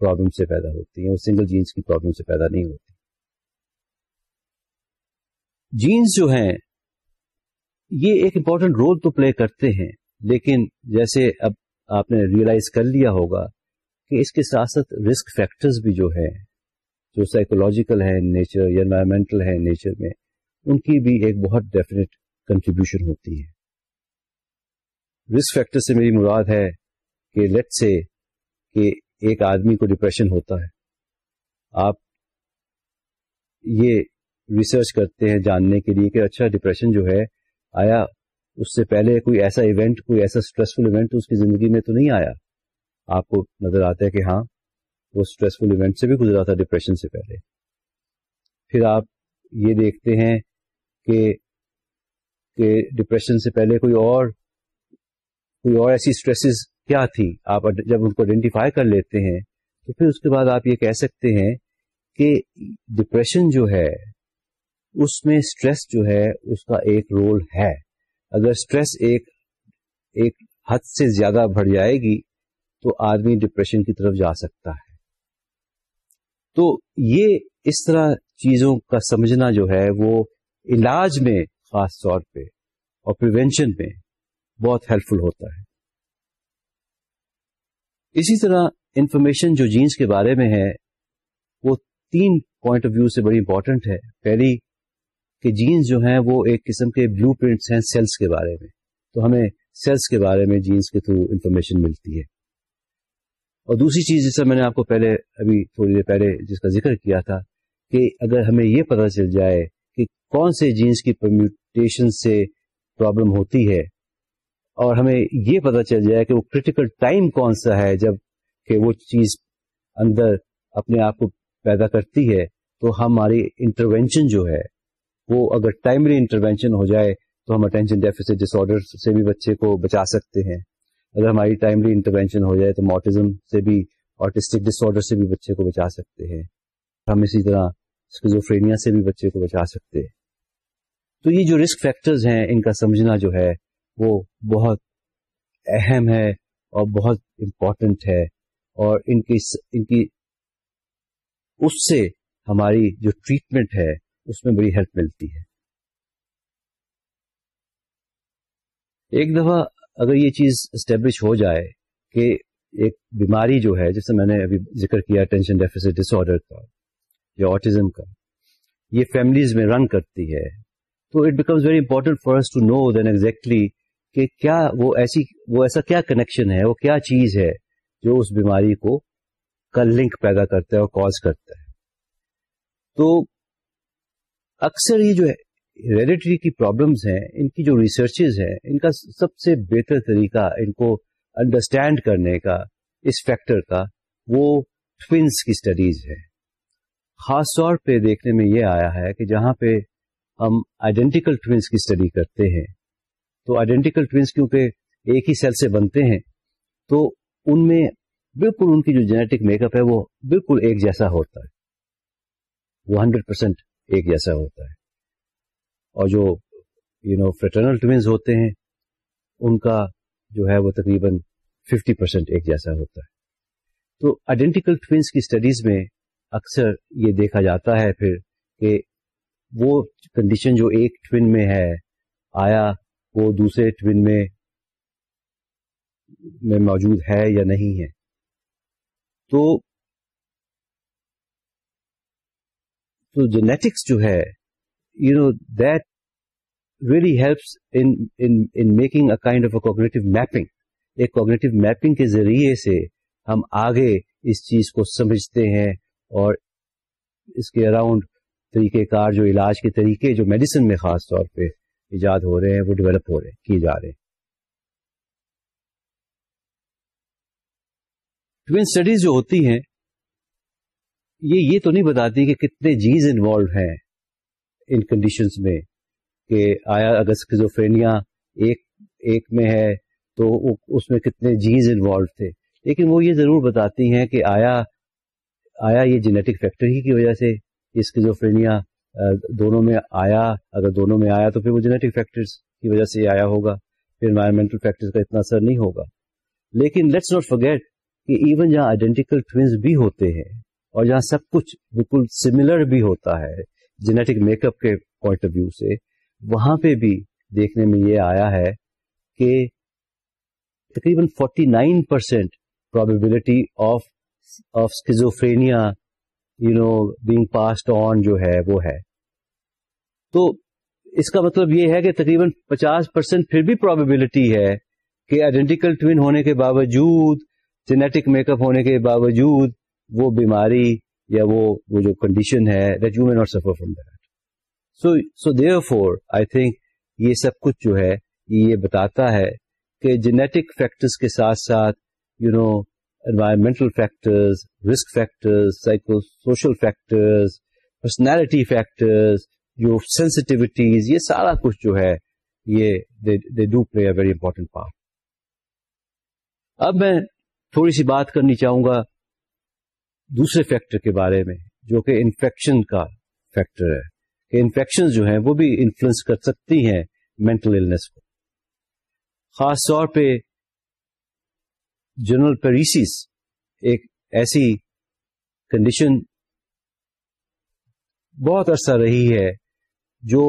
پرابلم سے پیدا ہوتی ہیں، وہ سنگل جینس کی پرابلم سے پیدا نہیں ہوتی۔ جینس جو ہیں، یہ ایک امپورٹنٹ رول تو پلے کرتے ہیں، لیکن جیسے اب آپ نے ریئلائز کر لیا ہوگا کہ اس کے ساتھ ساتھ رسک فیکٹرز بھی جو ہے جو سائیکولوجیکل ہے نیچر یا انوائرمنٹل ہے نیچر میں، ان کی بھی ایک بہت ڈیفینیٹ کنٹریبیوشن ہوتی ہے۔ رسک فیکٹر سے میری مراد ہے کہ لیٹ سے کہ ایک آدمی کو ڈپریشن ہوتا ہے۔ آپ یہ ریسرچ کرتے ہیں جاننے کے لیے کہ اچھا ڈپریشن جو ہے، آیا اس سے پہلے کوئی ایسا ایونٹ کوئی ایسا اسٹریسفل ایونٹ اس کی زندگی میں تو نہیں آیا؟ آپ کو نظر آتا ہے کہ ہاں وہ اسٹریسفل ایونٹ سے بھی گزرا تھا ڈپریشن سے پہلے۔ پھر آپ یہ دیکھتے ہیں کہ کہ ڈپریشن سے پہلے کوئی اور کوئی اور ایسی اسٹریسز کیا تھی؟ آپ جب ان کو آئیڈینٹیفائی کر لیتے ہیں، تو پھر اس کے بعد آپ یہ کہہ سکتے ہیں کہ ڈپریشن جو ہے، اس میں اسٹریس جو ہے، اس کا ایک رول ہے۔ اگر اسٹریس ایک ایک حد سے زیادہ بڑھ جائے گی، تو آدمی ڈپریشن کی طرف جا سکتا ہے۔ تو یہ اس طرح چیزوں کا سمجھنا جو ہے، وہ علاج میں خاص طور پہ اور پریونشن میں بہت ہیلپ فل ہوتا ہے۔ اسی طرح انفارمیشن جو جینس کے بارے میں ہے، وہ تین پوائنٹ آف ویو سے بڑی امپورٹنٹ ہے۔ پہلی، کہ جینس جو ہیں، وہ ایک قسم کے بلو پرنٹس ہیں سیلس کے بارے میں۔ تو ہمیں سیلس کے بارے میں جینس کے تھرو انفارمیشن ملتی ہے۔ اور دوسری چیز جیسا میں نے آپ کو پہلے، ابھی تھوڑی دیر پہلے جس کا ذکر کیا تھا، کہ اگر ہمیں یہ پتہ چل جائے کہ کون سے جینس کی پرمیوٹیشن سے پرابلم ہوتی ہے اور ہمیں یہ پتہ چل جائے کہ وہ کریٹیکل ٹائم کون سا ہے، جبکہ وہ چیز اندر اپنے آپ کو پیدا کرتی ہے، تو ہماری انٹروینشن جو ہے، وہ اگر ٹائملی انٹروینشن ہو جائے، تو ہم اٹینشن ڈیفیسٹ ڈس آرڈر سے بھی بچے کو بچا سکتے ہیں۔ اگر ہماری ٹائملی انٹروینشن ہو جائے، تو موٹزم سے بھی آرٹسٹک ڈس آرڈر سے بھی بچے کو بچا سکتے ہیں۔ ہم اسی طرح اسکوزوفرینیا سے بھی بچے کو بچا سکتے ہیں۔ تو یہ جو رسک فیکٹرز ہیں، ان کا سمجھنا جو ہے وہ بہت اہم ہے اور بہت امپورٹنٹ ہے اور ان کی ان کی اس سے ہماری جو ٹریٹمنٹ ہے اس میں بڑی ہیلپ ملتی ہے۔ ایک دفعہ اگر یہ چیز اسٹیبلش ہو جائے کہ ایک بیماری جو ہے جیسے میں نے ابھی ذکر کیا ٹینشن ڈیفیسٹ ڈس آرڈر کا یا آٹزم کا، یہ فیملیز میں رن کرتی ہے، تو it becomes very important for us to know then exactly کہ کیا وہ ایسی، وہ ایسا کیا کنیکشن ہے؟ وہ کیا چیز ہے جو اس بیماری کو کا لنک پیدا کرتا ہے اور کاز کرتا ہے؟ تو اکثر یہ جو ہیریڈیٹری کی پرابلمس ہیں، ان کی جو ریسرچز ہیں، ان کا سب سے بہتر طریقہ ان کو انڈرسٹینڈ کرنے کا، اس فیکٹر کا وہ ٹوینس کی اسٹڈیز ہے خاص طور پہ دیکھنے میں یہ آیا ہے کہ جہاں پہ ہم آئیڈینٹیکل ٹوینس کی اسٹڈی کرتے ہیں تو آئیڈینٹیکل ٹوینس کیونکہ ایک ہی سیل سے بنتے ہیں، تو ان میں بالکل ان کی جو جینیٹک میک اپ ہے وہ بالکل ایک جیسا ہوتا ہے۔ وہ ہنڈریڈ پرسینٹ ایک جیسا ہوتا ہے۔ اور جو یو نو فریٹرنل ٹوینز ہوتے ہیں، ان کا جو ہے وہ تقریباً ففٹی پرسینٹ ایک جیسا ہوتا ہے۔ تو آئیڈینٹیکل ٹوینس کی اسٹڈیز میں اکثر یہ دیکھا جاتا ہے پھر کہ وہ کنڈیشن جو ایک ٹوین میں ہے، آیا وہ دوسرے ٹوین میں میں موجود ہے یا نہیں ہے۔ تو تو جینیٹکس جو ہے you know that really helps in making a kind of a cognitive mapping ایک کوگنیٹو میپنگ کے ذریعے سے ہم آگے اس چیز کو سمجھتے ہیں اور اس کے اراؤنڈ طریقہ کار جو علاج کے طریقے جو میڈیسن میں خاص طور پہ ایجاد ہو رہے ہیں، وہ ڈیولپ ہو رہے ہیں، کیے جا رہے ہیں۔ ٹوین اسٹڈیز جو ہوتی ہیں، یہ یہ تو نہیں بتاتی کہ کتنے جیز انوالو ہیں ان کنڈیشنز میں کہ آیا اگر سکزوفرینیا ایک ایک میں ہے تو اس میں کتنے جیز انوالو تھے۔ لیکن وہ یہ ضرور بتاتی ہیں کہ آیا آیا یہ جینیٹک فیکٹر ہی کی وجہ سے یہ اسکیزوفرینیا دونوں میں آیا، اگر دونوں میں آیا تو پھر وہ جینیٹک فیکٹرز کی وجہ سے آیا ہوگا، پھر انوائرمنٹل فیکٹرز کا اتنا اثر نہیں ہوگا۔ لیکن لیٹس ناٹ فرگیٹ کہ ایون جہاں آئیڈینٹیکل ٹوینس بھی ہوتے ہیں اور جہاں سب کچھ بالکل سملر بھی ہوتا ہے جینیٹک میک اپ کے پوائنٹ آف ویو سے، وہاں پہ بھی دیکھنے میں یہ آیا ہے کہ تقریباً forty nine percent probability of of schizophrenia you know being passed on جو ہے، وہ ہے. تو اس کا مطلب یہ ہے کہ تقریباً پچاس پرسینٹ پھر بھی پرابیبلٹی ہے کہ آئیڈینٹیکل ٹوین ہونے کے باوجود جینیٹک میک اپ ہونے کے باوجود وہ بیماری یا وہ وہ جو کنڈیشن ہے that you may not suffer from that so so therefore I think یہ سب کچھ جو ہے یہ بتاتا ہے کہ جینیٹک فیکٹرز کے ساتھ ساتھ you know environmental factors risk factors psychosocial factors personality factors جو سینسٹیوٹیز یہ سارا کچھ جو ہے، یہ they do play a very important part اب میں تھوڑی سی بات کرنی چاہوں گا دوسرے فیکٹر کے بارے میں، جو کہ انفیکشن کا فیکٹر ہے۔ کہ انفیکشن جو ہیں، وہ بھی انفلوئنس کر سکتی ہیں مینٹل کو۔ خاص طور پہ جنرل پیریسیس ایک ایسی کنڈیشن بہت عرصہ رہی ہے جو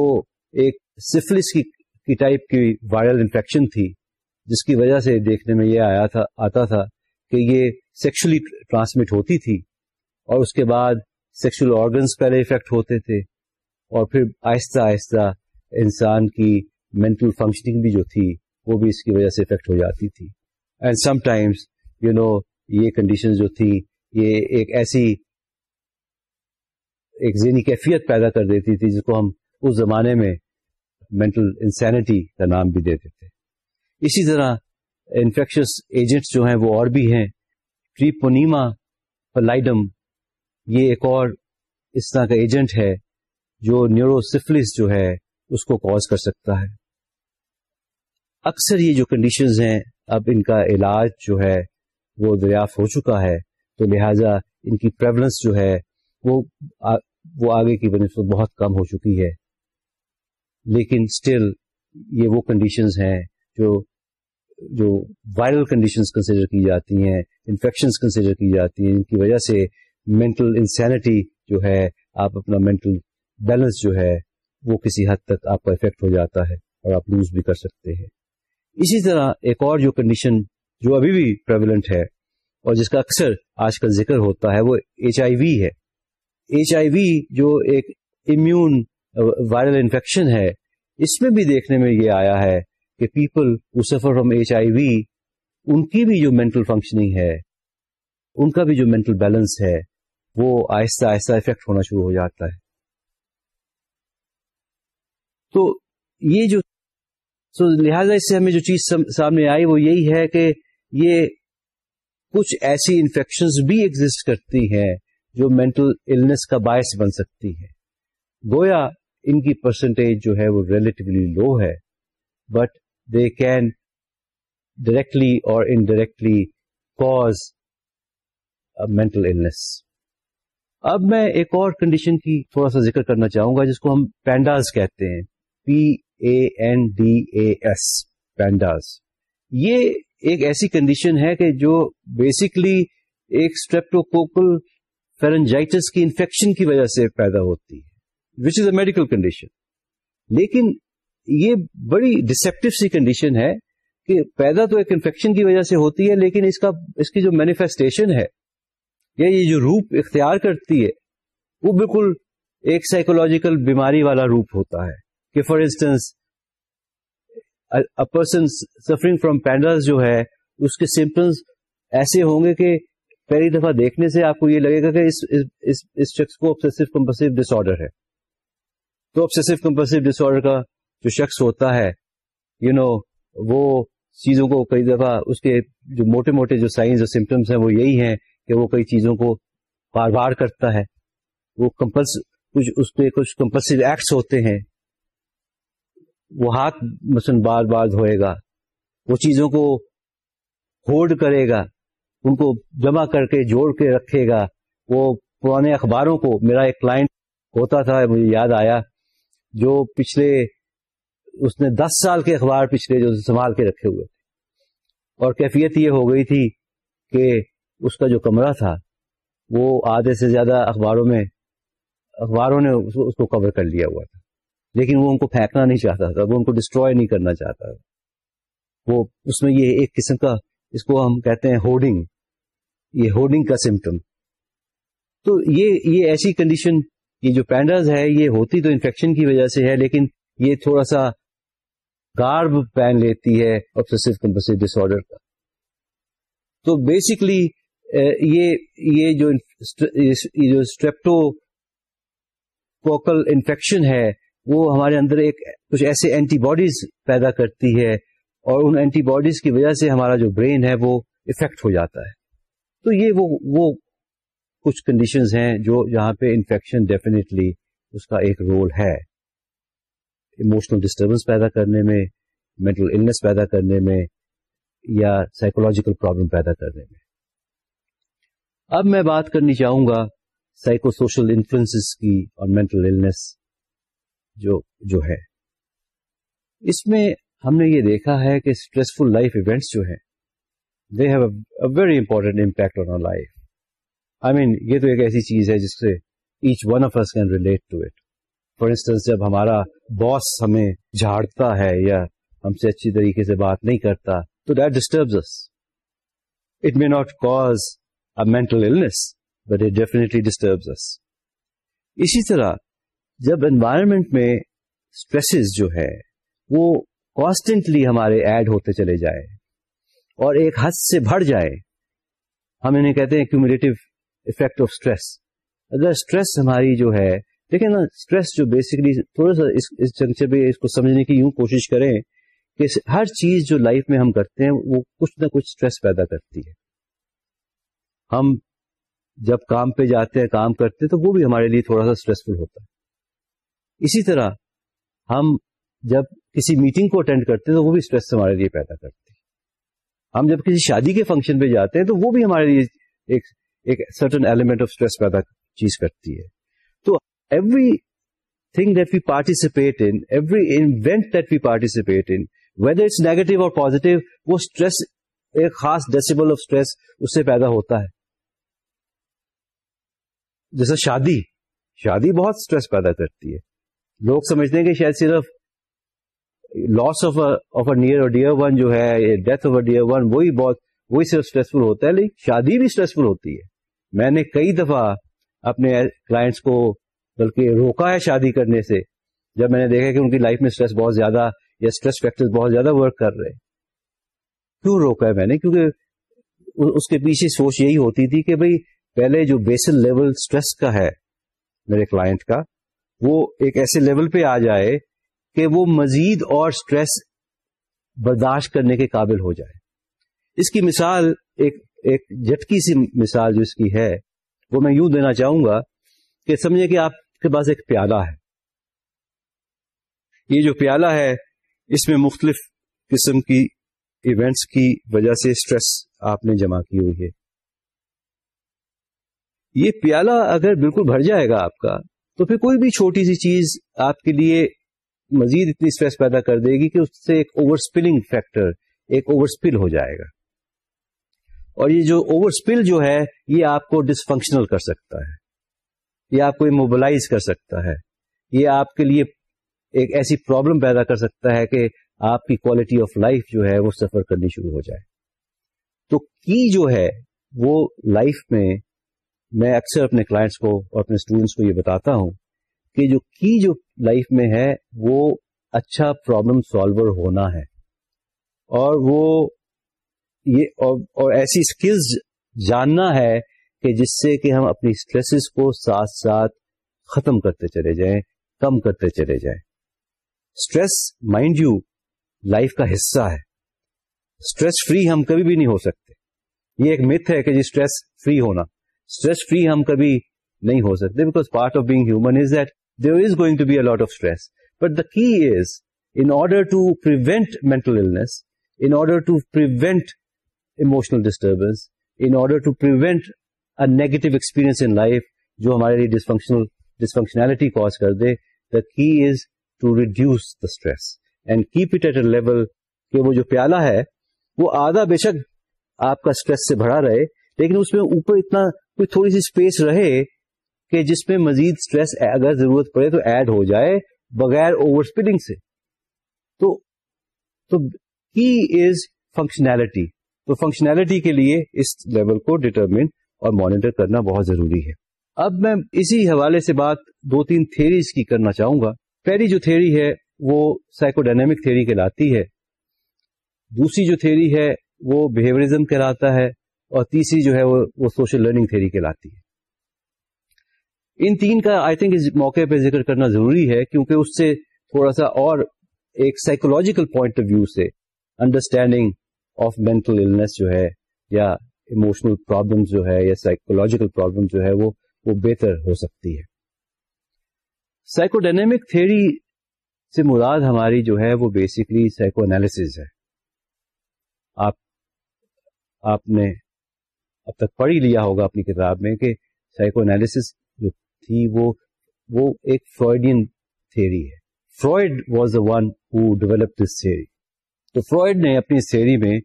ایک سفلس کی ٹائپ کی وائرل انفیکشن تھی، جس کی وجہ سے دیکھنے میں یہ آیا تھا، آتا تھا کہ یہ سیکشلی ٹرانسمٹ ہوتی تھی اور اس کے بعد سیکشل آرگنس پہلے افیکٹ ہوتے تھے اور پھر آہستہ آہستہ انسان کی مینٹل فنکشننگ بھی جو تھی وہ بھی اس کی وجہ سے افیکٹ ہو جاتی تھی۔ And sometimes you know یہ کنڈیشن جو تھی یہ ایک ایسی ایک ذہنی کیفیت پیدا کر دیتی تھی جس کو ہم اس زمانے میں مینٹل انسینٹی کا نام بھی دیتے تھے۔ اسی طرح انفیکشس ایجنٹس جو ہیں وہ اور بھی ہیں۔ ٹریپونیما پلائڈم یہ ایک اور اس طرح کا ایجنٹ ہے جو نیوروسفلس جو ہے اس کو کاز کر سکتا ہے۔ اکثر یہ جو کنڈیشنز ہیں اب ان کا علاج جو ہے وہ دریافت ہو چکا ہے، تو لہذا ان کی پریولنس جو ہے وہ وہ آگے کی بنسبت بہت کم ہو چکی ہے۔ لیکن اسٹل یہ وہ کنڈیشنز ہیں جو جو وائرل کنڈیشنز کنسیڈر کی جاتی ہیں انفیکشنز کنسیڈر کی جاتی ہیں، ان کی وجہ سے مینٹل انسینٹی جو ہے، آپ اپنا مینٹل بیلنس جو ہے وہ کسی حد تک آپ کا افیکٹ ہو جاتا ہے اور آپ لوز بھی کر سکتے ہیں۔ اسی طرح ایک اور جو کنڈیشن جو ابھی بھی پریولنٹ ہے اور جس کا اکثر آج کل ذکر ہوتا ہے وہ ایچ آئی وی ہے۔ ایچ آئی وی جو ایک امیون وائرل انفیکشن ہے، اس میں بھی دیکھنے میں یہ آیا ہے کہ people suffer from H I وی ان کی بھی جو مینٹل فنکشننگ ہے، ان کا بھی جو مینٹل بیلنس ہے، وہ آہستہ آہستہ افیکٹ ہونا شروع ہو جاتا ہے۔ تو یہ جو so لہذا اس سے ہمیں جو چیز سامنے آئی وہ یہی ہے کہ یہ کچھ ایسی انفیکشن بھی ایگزٹ کرتی ہیں جو مینٹل النس کا باعث بن سکتی ہے گویا ان کی پرسنٹیج جو ہے وہ ریلیٹیولی لو ہے but they can directly or indirectly cause mental illness اب میں ایک اور کنڈیشن کی تھوڑا سا ذکر کرنا چاہوں گا، جس کو ہم پینڈاز کہتے ہیں P A N D A S PANDAS یہ ایک ایسی کنڈیشن ہے کہ جو بیسکلی ایک اسٹریپٹوکوکل فیرنجائٹس کی انفیکشن کی وجہ سے پیدا ہوتی ہے وچ از اے میڈیکل کنڈیشن لیکن یہ بڑی ڈسپٹو سی کنڈیشن ہے کہ پیدا تو ایک انفیکشن کی وجہ سے ہوتی ہے، لیکن اس کا، اس کی جو مینیفیسٹیشن ہے، یا یہ جو روپ اختیار کرتی ہے، وہ بالکل ایک سائیکولوجیکل بیماری والا روپ ہوتا ہے. کہ for instance person suffering from PANDAS جو ہے اس کے سمپٹمس ایسے ہوں گے کہ پہلی دفعہ دیکھنے سے آپ کو یہ لگے گا کہ اس اس, اس شخص کو آبسیسو کمپلسو ڈس آرڈر ہے۔ تو آبسیسو کمپلسو ڈس آرڈر کا جو شخص ہوتا ہے یو you نو know, وہ چیزوں کو کئی دفعہ اس کے جو موٹے موٹے جو سائنس اور سمٹمس ہیں وہ یہی ہیں کہ وہ کئی چیزوں کو بار بار کرتا ہے۔ وہ کمپلس کچھ اس پہ کچھ کمپلسری ایکٹس ہوتے ہیں۔ وہ ہاتھ مثلاً بار بار دھوئے گا، وہ چیزوں کو ہولڈ کرے گا، ان کو جمع کر کے جوڑ کے رکھے گا۔ وہ پرانے اخباروں کو، میرا ایک کلائنٹ ہوتا تھا، مجھے یاد آیا، جو پچھلے، اس نے دس سال کے اخبار پچھلے جو سنبھال کے رکھے ہوئے تھے۔ اور کیفیت یہ ہو گئی تھی کہ اس کا جو کمرہ تھا، وہ آدھے سے زیادہ اخباروں میں، اخباروں نے اس کو کور کر لیا ہوا تھا۔ لیکن وہ ان کو پھینکنا نہیں چاہتا تھا، وہ ان کو ڈسٹروائے نہیں کرنا چاہتا تھا۔ وہ اس میں یہ ایک قسم کا، اس کو ہم کہتے ہیں ہوڈنگ یہ ہوڈنگ کا سمٹم تو یہ یہ ایسی کنڈیشن یہ جو پینڈرز ہے، یہ ہوتی تو انفیکشن کی وجہ سے ہے، لیکن یہ تھوڑا سا گارب پہن لیتی ہے کمپلسو ڈس آرڈر کا۔ تو بیسکلی یہ یہ جو اسٹریپٹو کوکل انفیکشن ہے وہ ہمارے اندر ایک کچھ ایسے اینٹی باڈیز پیدا کرتی ہے اور ان اینٹی باڈیز کی وجہ سے ہمارا جو برین ہے وہ افیکٹ ہو جاتا ہے۔ تو یہ وہ وہ کچھ کنڈیشنز ہیں جو جہاں پہ انفیکشن ڈیفینیٹلی اس کا ایک رول ہے۔ ایموشنل ڈسٹربنس پیدا کرنے میں مینٹل النس پیدا کرنے میں یا سائیکولوجیکل پرابلم پیدا کرنے میں۔ اب میں بات کرنی چاہوں گا سائیکو سوشل انفلوئنس کی اور مینٹل النس جو جو ہے۔ اس میں ہم نے یہ دیکھا ہے کہ اسٹریسفل لائف ایونٹس جو ہیں they have a very important impact on life I mean یہ تو ایک ایسی چیز ہے جس سے each one of can relate to it for instance جب ہمارا باس ہمیں جھاڑتا ہے یا ہم سے اچھی طریقے سے بات نہیں کرتا، تو that disturbs us it may not cause a mental but it definitely disturbs us اسی طرح جب انوائرمنٹ میں اسٹریسز جو ہے، وہ کانسٹینٹلی ہمارے ایڈ ہوتے چلے جائے اور ایک حد سے بڑھ جائے، ہم انہیں کہتے ہیں کیومولیٹو افیکٹ آف اسٹریس اگر اسٹریس ہماری جو ہے، دیکھیں نا اسٹریس جو بیسکلی تھوڑا سا اس جنکچر پہ اس کو سمجھنے کی یوں کوشش کریں کہ ہر چیز جو لائف میں ہم کرتے ہیں، وہ کچھ نہ کچھ اسٹریس پیدا کرتی ہے۔ ہم جب کام پہ جاتے ہیں، کام کرتے ہیں، تو وہ بھی ہمارے لیے تھوڑا سا اسٹریسفل ہوتا ہے۔ اسی طرح ہم جب کسی میٹنگ کو اٹینڈ کرتے ہیں تو وہ بھی اسٹریس ہمارے لیے پیدا کرتی ہے ہم جب کسی شادی کے فنکشن پہ جاتے ہیں تو وہ بھی ہمارے لیے ایک سرٹن ایلیمنٹ آف اسٹریس پیدا چیز کرتی ہے۔ تو everything that we participate in every event that we participate in whether it's negative or positive وہ اسٹریس ایک خاص ڈیسیبل آف اسٹریس اس سے پیدا ہوتا ہے۔ جیسا شادی شادی بہت اسٹریس پیدا کرتی ہے۔ لوگ سمجھتے ہیں کہ شاید صرف loss of of a near or dear one جو ہے death of a dear one وہی بہت، وہی صرف اسٹریسفل ہوتا ہے، لیکن شادی بھی اسٹریسفل ہوتی ہے۔ میں نے کئی دفعہ اپنے کلائنٹس کو بلکہ روکا ہے شادی کرنے سے۔ جب میں نے دیکھا کہ ان کی لائف میں اسٹریس بہت زیادہ یا اسٹریس فیکٹر بہت زیادہ ورک کر رہے کیوں روکا ہے میں نے؟ کیونکہ اس کے پیچھے سوچ یہی ہوتی تھی کہ بھائی، پہلے جو بیسل لیول اسٹریس کا ہے میرے کلائنٹ کا وہ ایک ایسے لیول پہ آ جائے کہ وہ مزید اور اسٹریس برداشت کرنے کے قابل ہو جائے۔ اس کی مثال ایک ایک جھٹکی سی مثال جو اس کی ہے، وہ میں یوں دینا چاہوں گا کہ سمجھے کہ آپ کے پاس ایک پیالہ ہے۔ یہ جو پیالہ ہے، اس میں مختلف قسم کی ایونٹس کی وجہ سے اسٹریس آپ نے جمع کی ہوئی ہے۔ یہ پیالہ اگر بالکل بھر جائے گا آپ کا تو پھر کوئی بھی چھوٹی سی چیز آپ کے لیے مزید اتنی اسٹریس پیدا کر دے گی کہ اس سے ایک اوور اسپلنگ فیکٹر ایک اوور اسپل ہو جائے گا۔ اور یہ جو اوور اسپل جو ہے، یہ آپ کو ڈسفنکشنل کر سکتا ہے۔ یہ آپ کو موبلائز کر سکتا ہے۔ یہ آپ کے لیے ایک ایسی پرابلم پیدا کر سکتا ہے کہ آپ کی کوالٹی آف لائف جو ہے، وہ سفر کرنی شروع ہو جائے۔ تو کی جو ہے، وہ لائف میں میں اکثر اپنے کلائنٹس کو اور اپنے اسٹوڈینٹس کو یہ بتاتا ہوں کہ جو کی جو لائف میں ہے وہ اچھا پرابلم سالور ہونا ہے اور وہ یہ اور, اور ایسی اسکلز جاننا ہے کہ جس سے کہ ہم اپنی اسٹریسز کو ساتھ ساتھ ختم کرتے چلے جائیں کم کرتے چلے جائیں۔ اسٹریس مائنڈ یو لائف کا حصہ ہے۔ اسٹریس فری ہم کبھی بھی نہیں ہو سکتے۔ یہ ایک مت ہے کہ جی اسٹریس فری ہونا۔ اسٹریس فری ہم کبھی نہیں ہو سکتے because part of being human is that there is going to be a lot of stress but the key is in order to prevent mental illness in order to prevent emotional disturbance in order to prevent a negative experience in life جو ہمارے لیے dysfunctional ڈسفنکشنالٹی cause کر دے the key is to reduce the stress and keep it at a level کہ وہ جو پیالہ ہے، وہ آدھا بے شک آپ کا اسٹریس سے بھرا رہے، لیکن اس میں اوپر اتنا کوئی تھوڑی سی اسپیس رہے کہ جس میں مزید اسٹریس اگر ضرورت پڑے تو ایڈ ہو جائے بغیر اوور اسپیڈنگ سے۔ تو تو کی از فنکشنالٹی تو فنکشنالٹی کے لیے اس لیول کو ڈٹرمن اور مانیٹر کرنا بہت ضروری ہے۔ اب میں اسی حوالے سے بات دو تین تھیریز کی کرنا چاہوں گا۔ پہلی جو تھیری ہے وہ سائیکو ڈائنمک تھیری کہلاتی ہے۔ دوسری جو تھیری ہے وہ بہیورزم کہلاتا ہے۔ اور تیسری جو ہے وہ سوشل لرننگ تھیری کہلاتی ہے۔ ان تین کا آئی تھنک اس موقع پہ ذکر کرنا ضروری ہے کیونکہ اس سے تھوڑا سا اور ایک سائیکولوجیکل پوائنٹ آف ویو سے انڈرسٹینڈنگ آف مینٹل النس جو ہے یا اموشنل پرابلم جو ہے یا سائیکولوجیکل پرابلم جو ہے وہ وہ بہتر ہو سکتی ہے۔ سائیکو ڈائنمک تھیری سے مراد ہماری جو ہے وہ بیسکلی سائیکو انالیس ہے۔ آپ آپ نے اب تک پڑھ ہی لیا ہوگا اپنی کتاب میں کہ سائیکو انالیس جو تھی وہ وہ ایک فرائڈین تھیری ہے۔ Freud was the one who develop this theory تو فرائڈ نے اپنی اس تھیری میں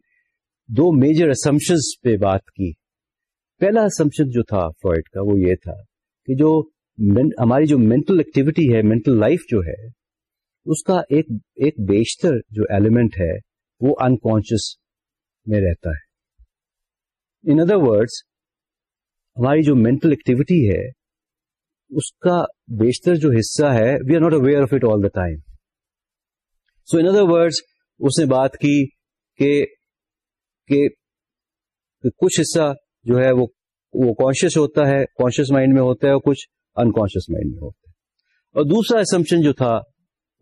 دو میجر اسمپشنس پہ بات کی۔ پہلا اسمپشن جو تھا فرائڈ کا وہ یہ تھا کہ جو ہماری جو مینٹل ایکٹیویٹی ہے مینٹل لائف جو ہے، اس کا ایک ایک بیشتر جو ایلیمنٹ ہے وہ انکانشیس میں رہتا ہے۔ ان ادر ورڈس ہماری جو مینٹل ایکٹیویٹی ہے، اس کا بیشتر جو حصہ ہے we are not aware of it all the time so in other words اس نے بات کی کہ کہ کچھ حصہ جو ہے وہ وہ کانشیس ہوتا ہے کانشیس مائنڈ میں ہوتا ہے اور کچھ انکانشیس مائنڈ میں ہوتا ہے۔ اور دوسرا اسمپشن جو تھا،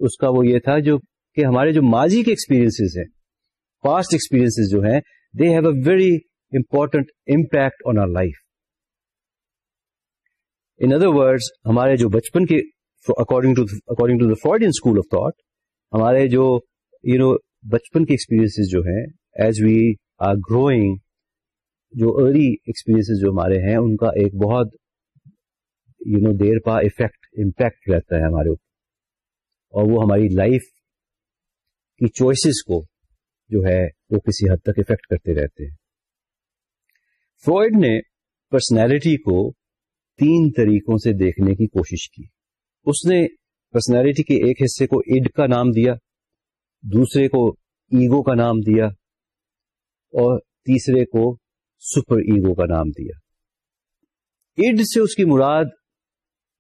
اس کا وہ یہ تھا جو کہ ہمارے جو ماضی کے ایکسپیرینس ہیں پاسٹ ایکسپیرینس جو ہیں they have a very important impact on our life in other word ہمارے جو بچپن کے according to according to the Freud school of thought ہمارے جو یو نو بچپن کے ایکسپیرینس جو ہیں ایز وی آر گروئنگ جو ارلی ایکسپیرینس جو ہمارے ہیں، ان کا ایک بہت یو نو دیر پا افیکٹ امپیکٹ رہتا ہے ہمارے اوپر. اور وہ ہماری لائف کی چوائسیز کو جو ہے وہ کسی حد تک افیکٹ کرتے رہتے ہیں. فرائڈ نے پرسنالٹی کو تین طریقوں سے دیکھنے کی کوشش کی۔ اس نے پرسنالٹی کے ایک حصے کو ایڈ کا نام دیا، دوسرے کو ایگو کا نام دیا، اور تیسرے کو سپر ایگو کا نام دیا۔ ایڈ سے اس کی مراد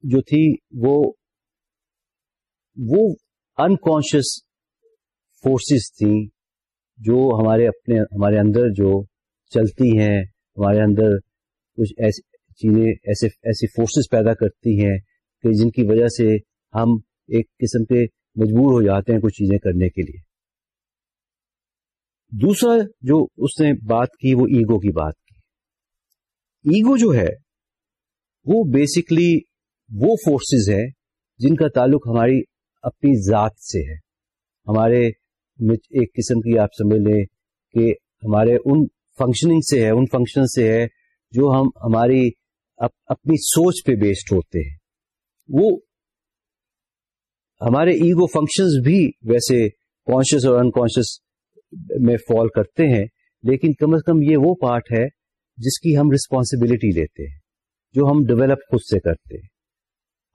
جو تھی، وہ وہ انکانشیس فورسز تھیں جو ہمارے اپنے، ہمارے اندر جو چلتی ہیں ہمارے اندر کچھ ایسی چیزیں، ایسے، ایسی فورسز پیدا کرتی ہیں کہ جن کی وجہ سے ہم ایک قسم کے مجبور ہو جاتے ہیں کچھ چیزیں کرنے کے لیے۔ دوسرا جو اس نے بات کی، وہ ایگو کی بات کی۔ ایگو جو ہے، وہ بیسکلی وہ فورسز ہیں جن کا تعلق ہماری اپنی ذات سے ہے۔ ہمارے ایک قسم کی آپ سمجھ لیں کہ ہمارے ان فنکشننگ سے ہے، ان فنکشن سے ہے جو ہم ہماری اپنی سوچ پہ بیسڈ ہوتے ہیں۔ وہ ہمارے ایگو فنکشنز بھی ویسے کانشیس اور انکانشیس میں فال کرتے ہیں، لیکن کم از کم یہ وہ پارٹ ہے جس کی ہم ریسپانسبلٹی لیتے ہیں، جو ہم ڈیولپ خود سے کرتے ہیں۔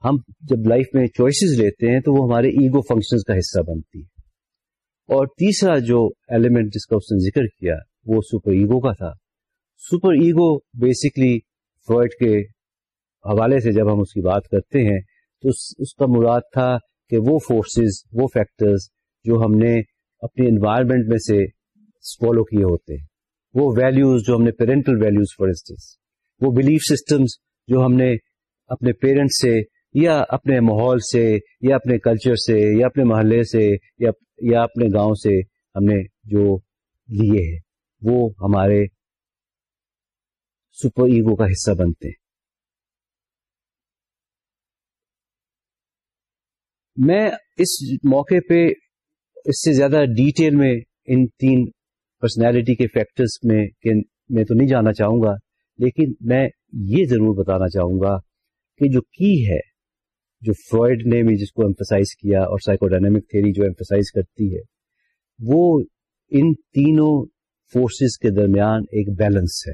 ہم جب لائف میں چوائسیز لیتے ہیں تو وہ ہمارے ایگو فنکشنز کا حصہ بنتی ہے۔ اور تیسرا جو ایلیمنٹ جس کا اس نے ذکر کیا وہ سپر ایگو کا تھا۔ سپر ایگو بیسکلی فرائڈ کے حوالے سے جب ہم اس کی بات کرتے ہیں، تو اس کا مراد تھا کہ وہ فورسز وہ فیکٹرز جو ہم نے اپنی انوائرمنٹ میں سے فالو کیے ہوتے ہیں۔ وہ ویلوز جو ہم نے پیرنٹل ویلوز فار انسٹنس وہ بلیف سسٹمز جو ہم نے اپنے پیرنٹس سے یا اپنے ماحول سے یا اپنے کلچر سے یا اپنے محلے سے یا یا اپنے گاؤں سے ہم نے جو لیے ہیں۔ وہ ہمارے سپر ایگو کا حصہ بنتے ہیں۔ میں اس موقع پہ اس سے زیادہ ڈیٹیل میں ان تین پرسنالٹی کے فیکٹرز میں میں تو نہیں جانا چاہوں گا، لیکن میں یہ ضرور بتانا چاہوں گا کہ جو کی ہے، جو فرائڈ نے بھی جس کو ایمفسائز کیا اور سائیکو ڈائنمک تھیری جو ایمفسائز کرتی ہے، وہ ان تینوں فورسز کے درمیان ایک بیلنس ہے۔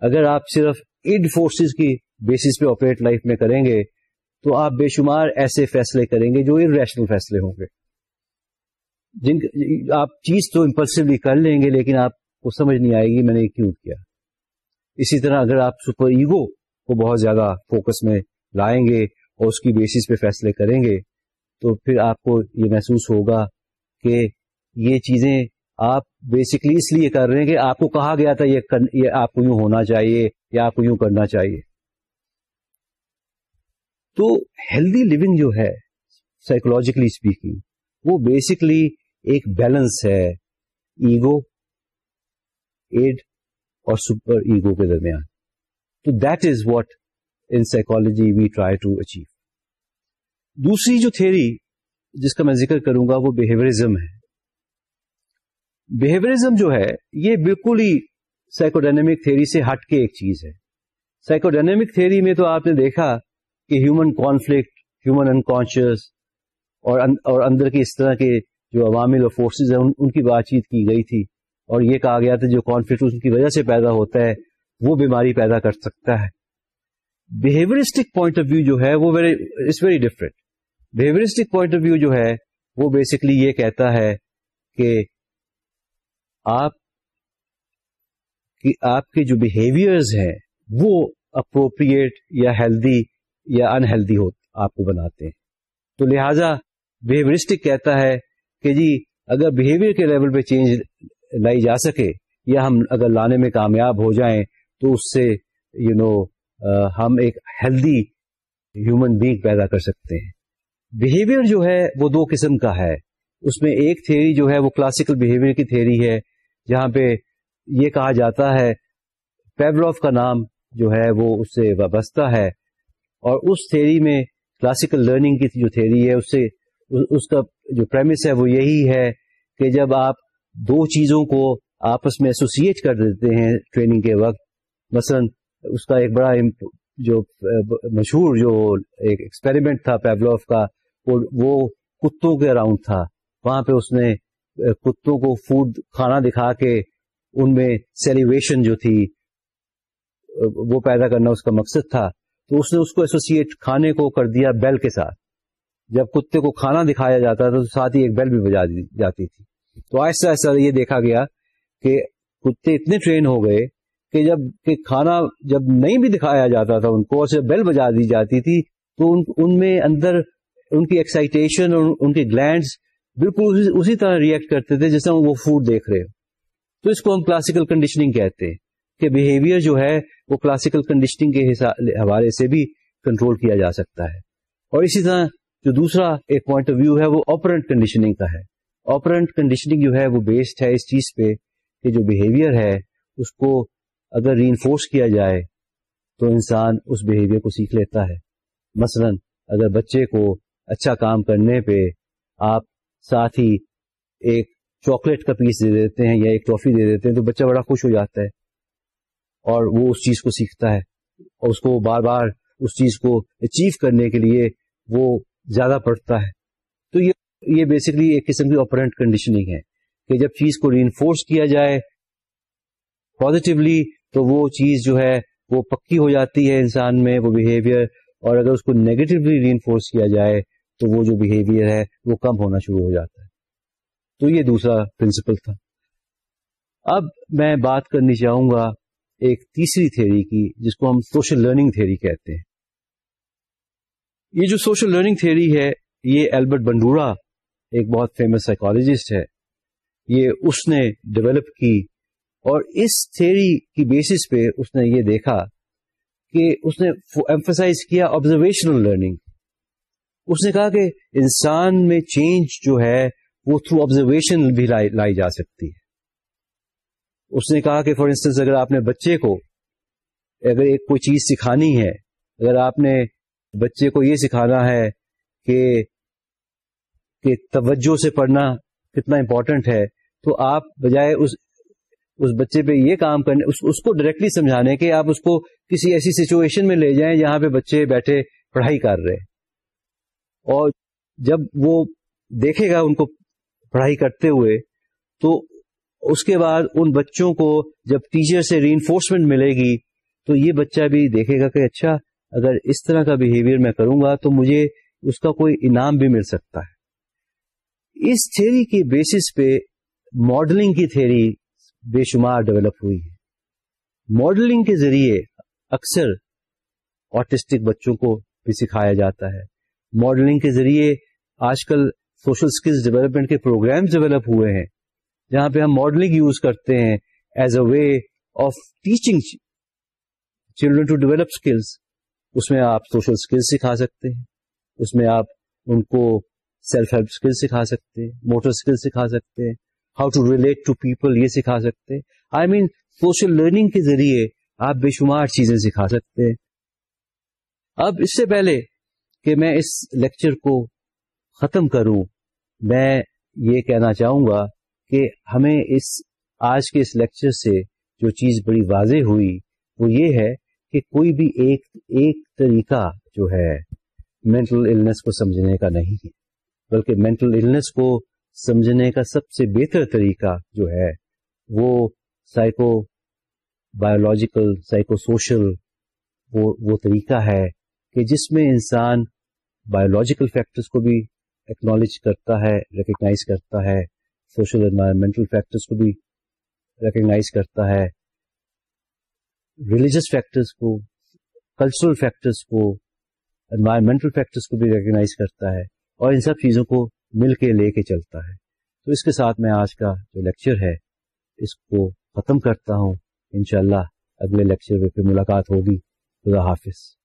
اگر آپ صرف ایڈ فورسز کی بیسس پہ آپریٹ لائف میں کریں گے، تو آپ بے شمار ایسے فیصلے کریں گے جو ریشنل فیصلے ہوں گے۔ جن آپ چیز تو امپلسولی کر لیں گے، لیکن آپ کو سمجھ نہیں آئے گی میں نے کیوں کیا۔ اسی طرح اگر آپ سپر ایگو کو بہت زیادہ فوکس میں لائیں گے اور اس کی بیسس پہ فیصلے کریں گے، تو پھر آپ کو یہ محسوس ہوگا کہ یہ چیزیں آپ بیسکلی اس لیے کر رہے ہیں کہ آپ کو کہا گیا تھا یہ آپ کو یوں ہونا چاہیے یا آپ کو یوں کرنا چاہیے۔ تو ہیلدی لیونگ جو ہے سائیکولوجیکلی اسپیکنگ وہ بیسکلی ایک بیلنس ہے ایگو ایڈ اور سپر ایگو کے درمیان۔ تو that is what in psychology we try to achieve دوسری جو تھیری جس کا میں ذکر کروں گا وہ بہیورزم ہے۔ بہیورزم جو ہے، یہ بالکل ہی سائیکوڈینمک تھیری سے ہٹ کے ایک چیز ہے۔ سائیکوڈینمک تھیری میں تو آپ نے دیکھا کہ ہیومن کانفلکٹ ہیومن انکانشیس اور اندر کے اس طرح کے جو عوامل اور فورسز ہیں، ان کی بات چیت کی گئی تھی۔ اور یہ کہا گیا تھا جو کانفلکٹ اس کی وجہ سے پیدا ہوتا ہے، وہ بیماری پیدا کر سکتا ہے۔ بہیورسٹک پوائنٹ آف ویو جو ہے، وہ it's very different behaviouristic point of view جو ہے، وہ بیسکلی یہ کہتا ہے کہ آپ آپ کے جو بہیویئرز ہیں وہ اپروپریٹ یا ہیلدی یا انہیلدی ہو آپ کو بناتے ہیں۔ تو لہذا بہیورسٹک کہتا ہے کہ جی اگر بہیویئر کے لیول پہ چینج لائی جا سکے یا ہم اگر لانے میں کامیاب ہو جائیں تو اس سے یو you نو know, ہم ایک ہیلدی ہیومن بینگ پیدا کر سکتے ہیں۔ بہیویئر جو ہے وہ دو قسم کا ہے۔ اس میں ایک تھیری جو ہے وہ کلاسیکل بہیویئر کی تھیری ہے۔ جہاں پہ یہ کہا جاتا ہے پیبلوف کا نام جو ہے وہ اس سے وابستہ ہے۔ اور اس تھیری میں کلاسیکل لرننگ کی جو تھیری ہے، اس سے اس کا جو پریمس ہے وہ یہی ہے کہ جب آپ دو چیزوں کو آپس میں ایسوسیٹ کر دیتے ہیں ٹریننگ کے وقت، مثلا اس کا ایک بڑا جو مشہور جو ایک ایکسپیریمنٹ تھا پیبلوف کا، وہ کتوں کے اراؤنڈ تھا؟ وہاں پہ اس نے کتوں کو فوڈ کھانا دکھا کے ان میں سیلیویشن جو تھی، وہ پیدا کرنا اس کا مقصد تھا۔ تو اس نے اس کو ایسوسیٹ کھانے کو کر دیا بیل کے ساتھ۔ جب کتے کو کھانا دکھایا جاتا تھا تو ساتھ ہی ایک بیل بھی بجا دی جاتی تھی۔ تو ایسا ایسا یہ دیکھا گیا کہ کتے اتنے ٹرین ہو گئے کہ جبکہ کھانا جب نہیں بھی دکھایا جاتا تھا ان کو اور بیل بجا دی جاتی تھی تو ان ان میں اندر ان کی ایکسائٹیشن اور ان کے گلینڈس بالکل اسی طرح ریئیکٹ کرتے تھے جیسے ہم وہ فوڈ دیکھ رہے تو اس کو ہم کلاسیکل کنڈیشننگ کہتے ہیں کہ بہیویئر جو ہے وہ کلاسیکل کنڈیشننگ کے حوالے سے بھی کنٹرول کیا جا سکتا ہے۔ اور اسی طرح جو دوسرا ایک پوائنٹ آف ویو ہے وہ آپرنٹ کنڈیشننگ کا ہے۔ آپرنٹ کنڈیشننگ جو ہے وہ بیسڈ ہے اس چیز پہ کہ جو بہیویئر ہے اس کو اگر ری انفورس کیا جائے تو انسان اس بہیویئر کو سیکھ لیتا ہے۔ مثلا اگر بچے کو اچھا کام کرنے پہ آپ ساتھ ہی ایک چاکلیٹ کا پیس دے دیتے ہیں یا ایک ٹرافی دے دیتے ہیں تو بچہ بڑا خوش ہو جاتا ہے اور وہ اس چیز کو سیکھتا ہے اور اس کو بار بار اس چیز کو اچیو کرنے کے لیے وہ زیادہ پڑھتا ہے۔ تو یہ یہ بیسکلی ایک قسم کی آپرینٹ کنڈیشننگ ہے کہ جب چیز کو ری انفورس کیا جائے پازیٹیولی تو وہ چیز جو ہے وہ پکی ہو جاتی ہے انسان میں، وہ بہیویئر اور اگر اس کو نیگیٹولی ری انفورس کیا جائے تو وہ جو بہیویئر ہے وہ کم ہونا شروع ہو جاتا ہے۔ تو یہ دوسرا پرنسپل تھا۔ اب میں بات کرنی چاہوں گا ایک تیسری تھیری کی، جس کو ہم سوشل لرننگ تھیری کہتے ہیں۔ یہ جو سوشل لرننگ تھیوری ہے، یہ البرٹ بنڈورا ایک بہت فیمس سائیکالوجسٹ ہے۔ یہ اس نے ڈیولپ کی اور اس تھیری کی بیسس پہ اس نے یہ دیکھا کہ اس نے ایمفسائز کیا آبزرویشنل لرننگ اس نے کہا کہ انسان میں چینج جو ہے وہ تھرو آبزرویشن بھی لائی جا سکتی ہے۔ اس نے کہا کہ فار انسٹنس اگر آپ نے بچے کو اگر ایک کوئی چیز سکھانی ہے اگر آپ نے بچے کو یہ سکھانا ہے کہ کہ توجہ سے پڑھنا کتنا امپورٹنٹ ہے تو آپ بجائے اس اس بچے پہ یہ کام کرنے اس, اس کو ڈائریکٹلی سمجھانے کہ آپ اس کو کسی ایسی سچویشن میں لے جائیں جہاں پہ بچے بیٹھے پڑھائی کر رہے۔ اور جب وہ دیکھے گا ان کو پڑھائی کرتے ہوئے، تو اس کے بعد ان بچوں کو جب ٹیچر سے ری انفورسمنٹ ملے گی، تو یہ بچہ بھی دیکھے گا کہ اچھا اگر اس طرح کا بہیویئر میں کروں گا، تو مجھے اس کا کوئی انعام بھی مل سکتا ہے۔ اس تھیری کی بیسس پہ ماڈلنگ کی تھیری بے شمار ڈیولپ ہوئی ہے۔ ماڈلنگ کے ذریعے اکثر آٹسٹک بچوں کو بھی سکھایا جاتا ہے۔ ماڈلنگ کے ذریعے آج کل سوشل اسکلس ڈیولپمنٹ کے پروگرامز ڈیولپ ہوئے ہیں، جہاں پہ ہم ماڈلنگ یوز کرتے ہیں as a way of teaching children to develop skills اس میں آپ سوشل اسکل سکھا سکتے ہیں، اس میں آپ ان کو سیلف ہیلپ اسکل سکھا سکتے ہیں موٹر اسکل سکھا سکتے ہیں how to relate to people یہ سکھا سکتے ہیں۔ آئی مین سوشل لرننگ کے ذریعے آپ بے شمار چیزیں سکھا سکتے ہیں۔ اب اس سے پہلے کہ میں اس لیکچر کو ختم کروں۔ میں یہ کہنا چاہوں گا کہ ہمیں اس، آج کے اس لیکچر سے جو چیز بڑی واضح ہوئی، وہ یہ ہے کہ کوئی بھی ایک ایک طریقہ جو ہے مینٹل النس کو سمجھنے کا نہیں ہے۔ بلکہ مینٹل النس کو سمجھنے کا سب سے بہتر طریقہ جو ہے، وہ سائیکو بایولوجیکل سائیکو سوشل وہ وہ طریقہ ہے کہ جس میں انسان بایولوجیکل فیکٹرز کو بھی ایکنالج کرتا ہے ریکگنائز کرتا ہے سوشل انوائرمنٹل فیکٹرز کو بھی ریکگنائز کرتا ہے ریلیجس فیکٹرز کو کلچرل فیکٹرز کو انوائرمنٹل فیکٹرز کو بھی ریکگنائز کرتا ہے اور ان سب چیزوں کو مل کے لے کے چلتا ہے۔ تو اس کے ساتھ میں آج کا جو لیکچر ہے، اس کو ختم کرتا ہوں۔ انشاءاللہ اگلے لیکچر میں پھر ملاقات ہوگی۔ خدا حافظ۔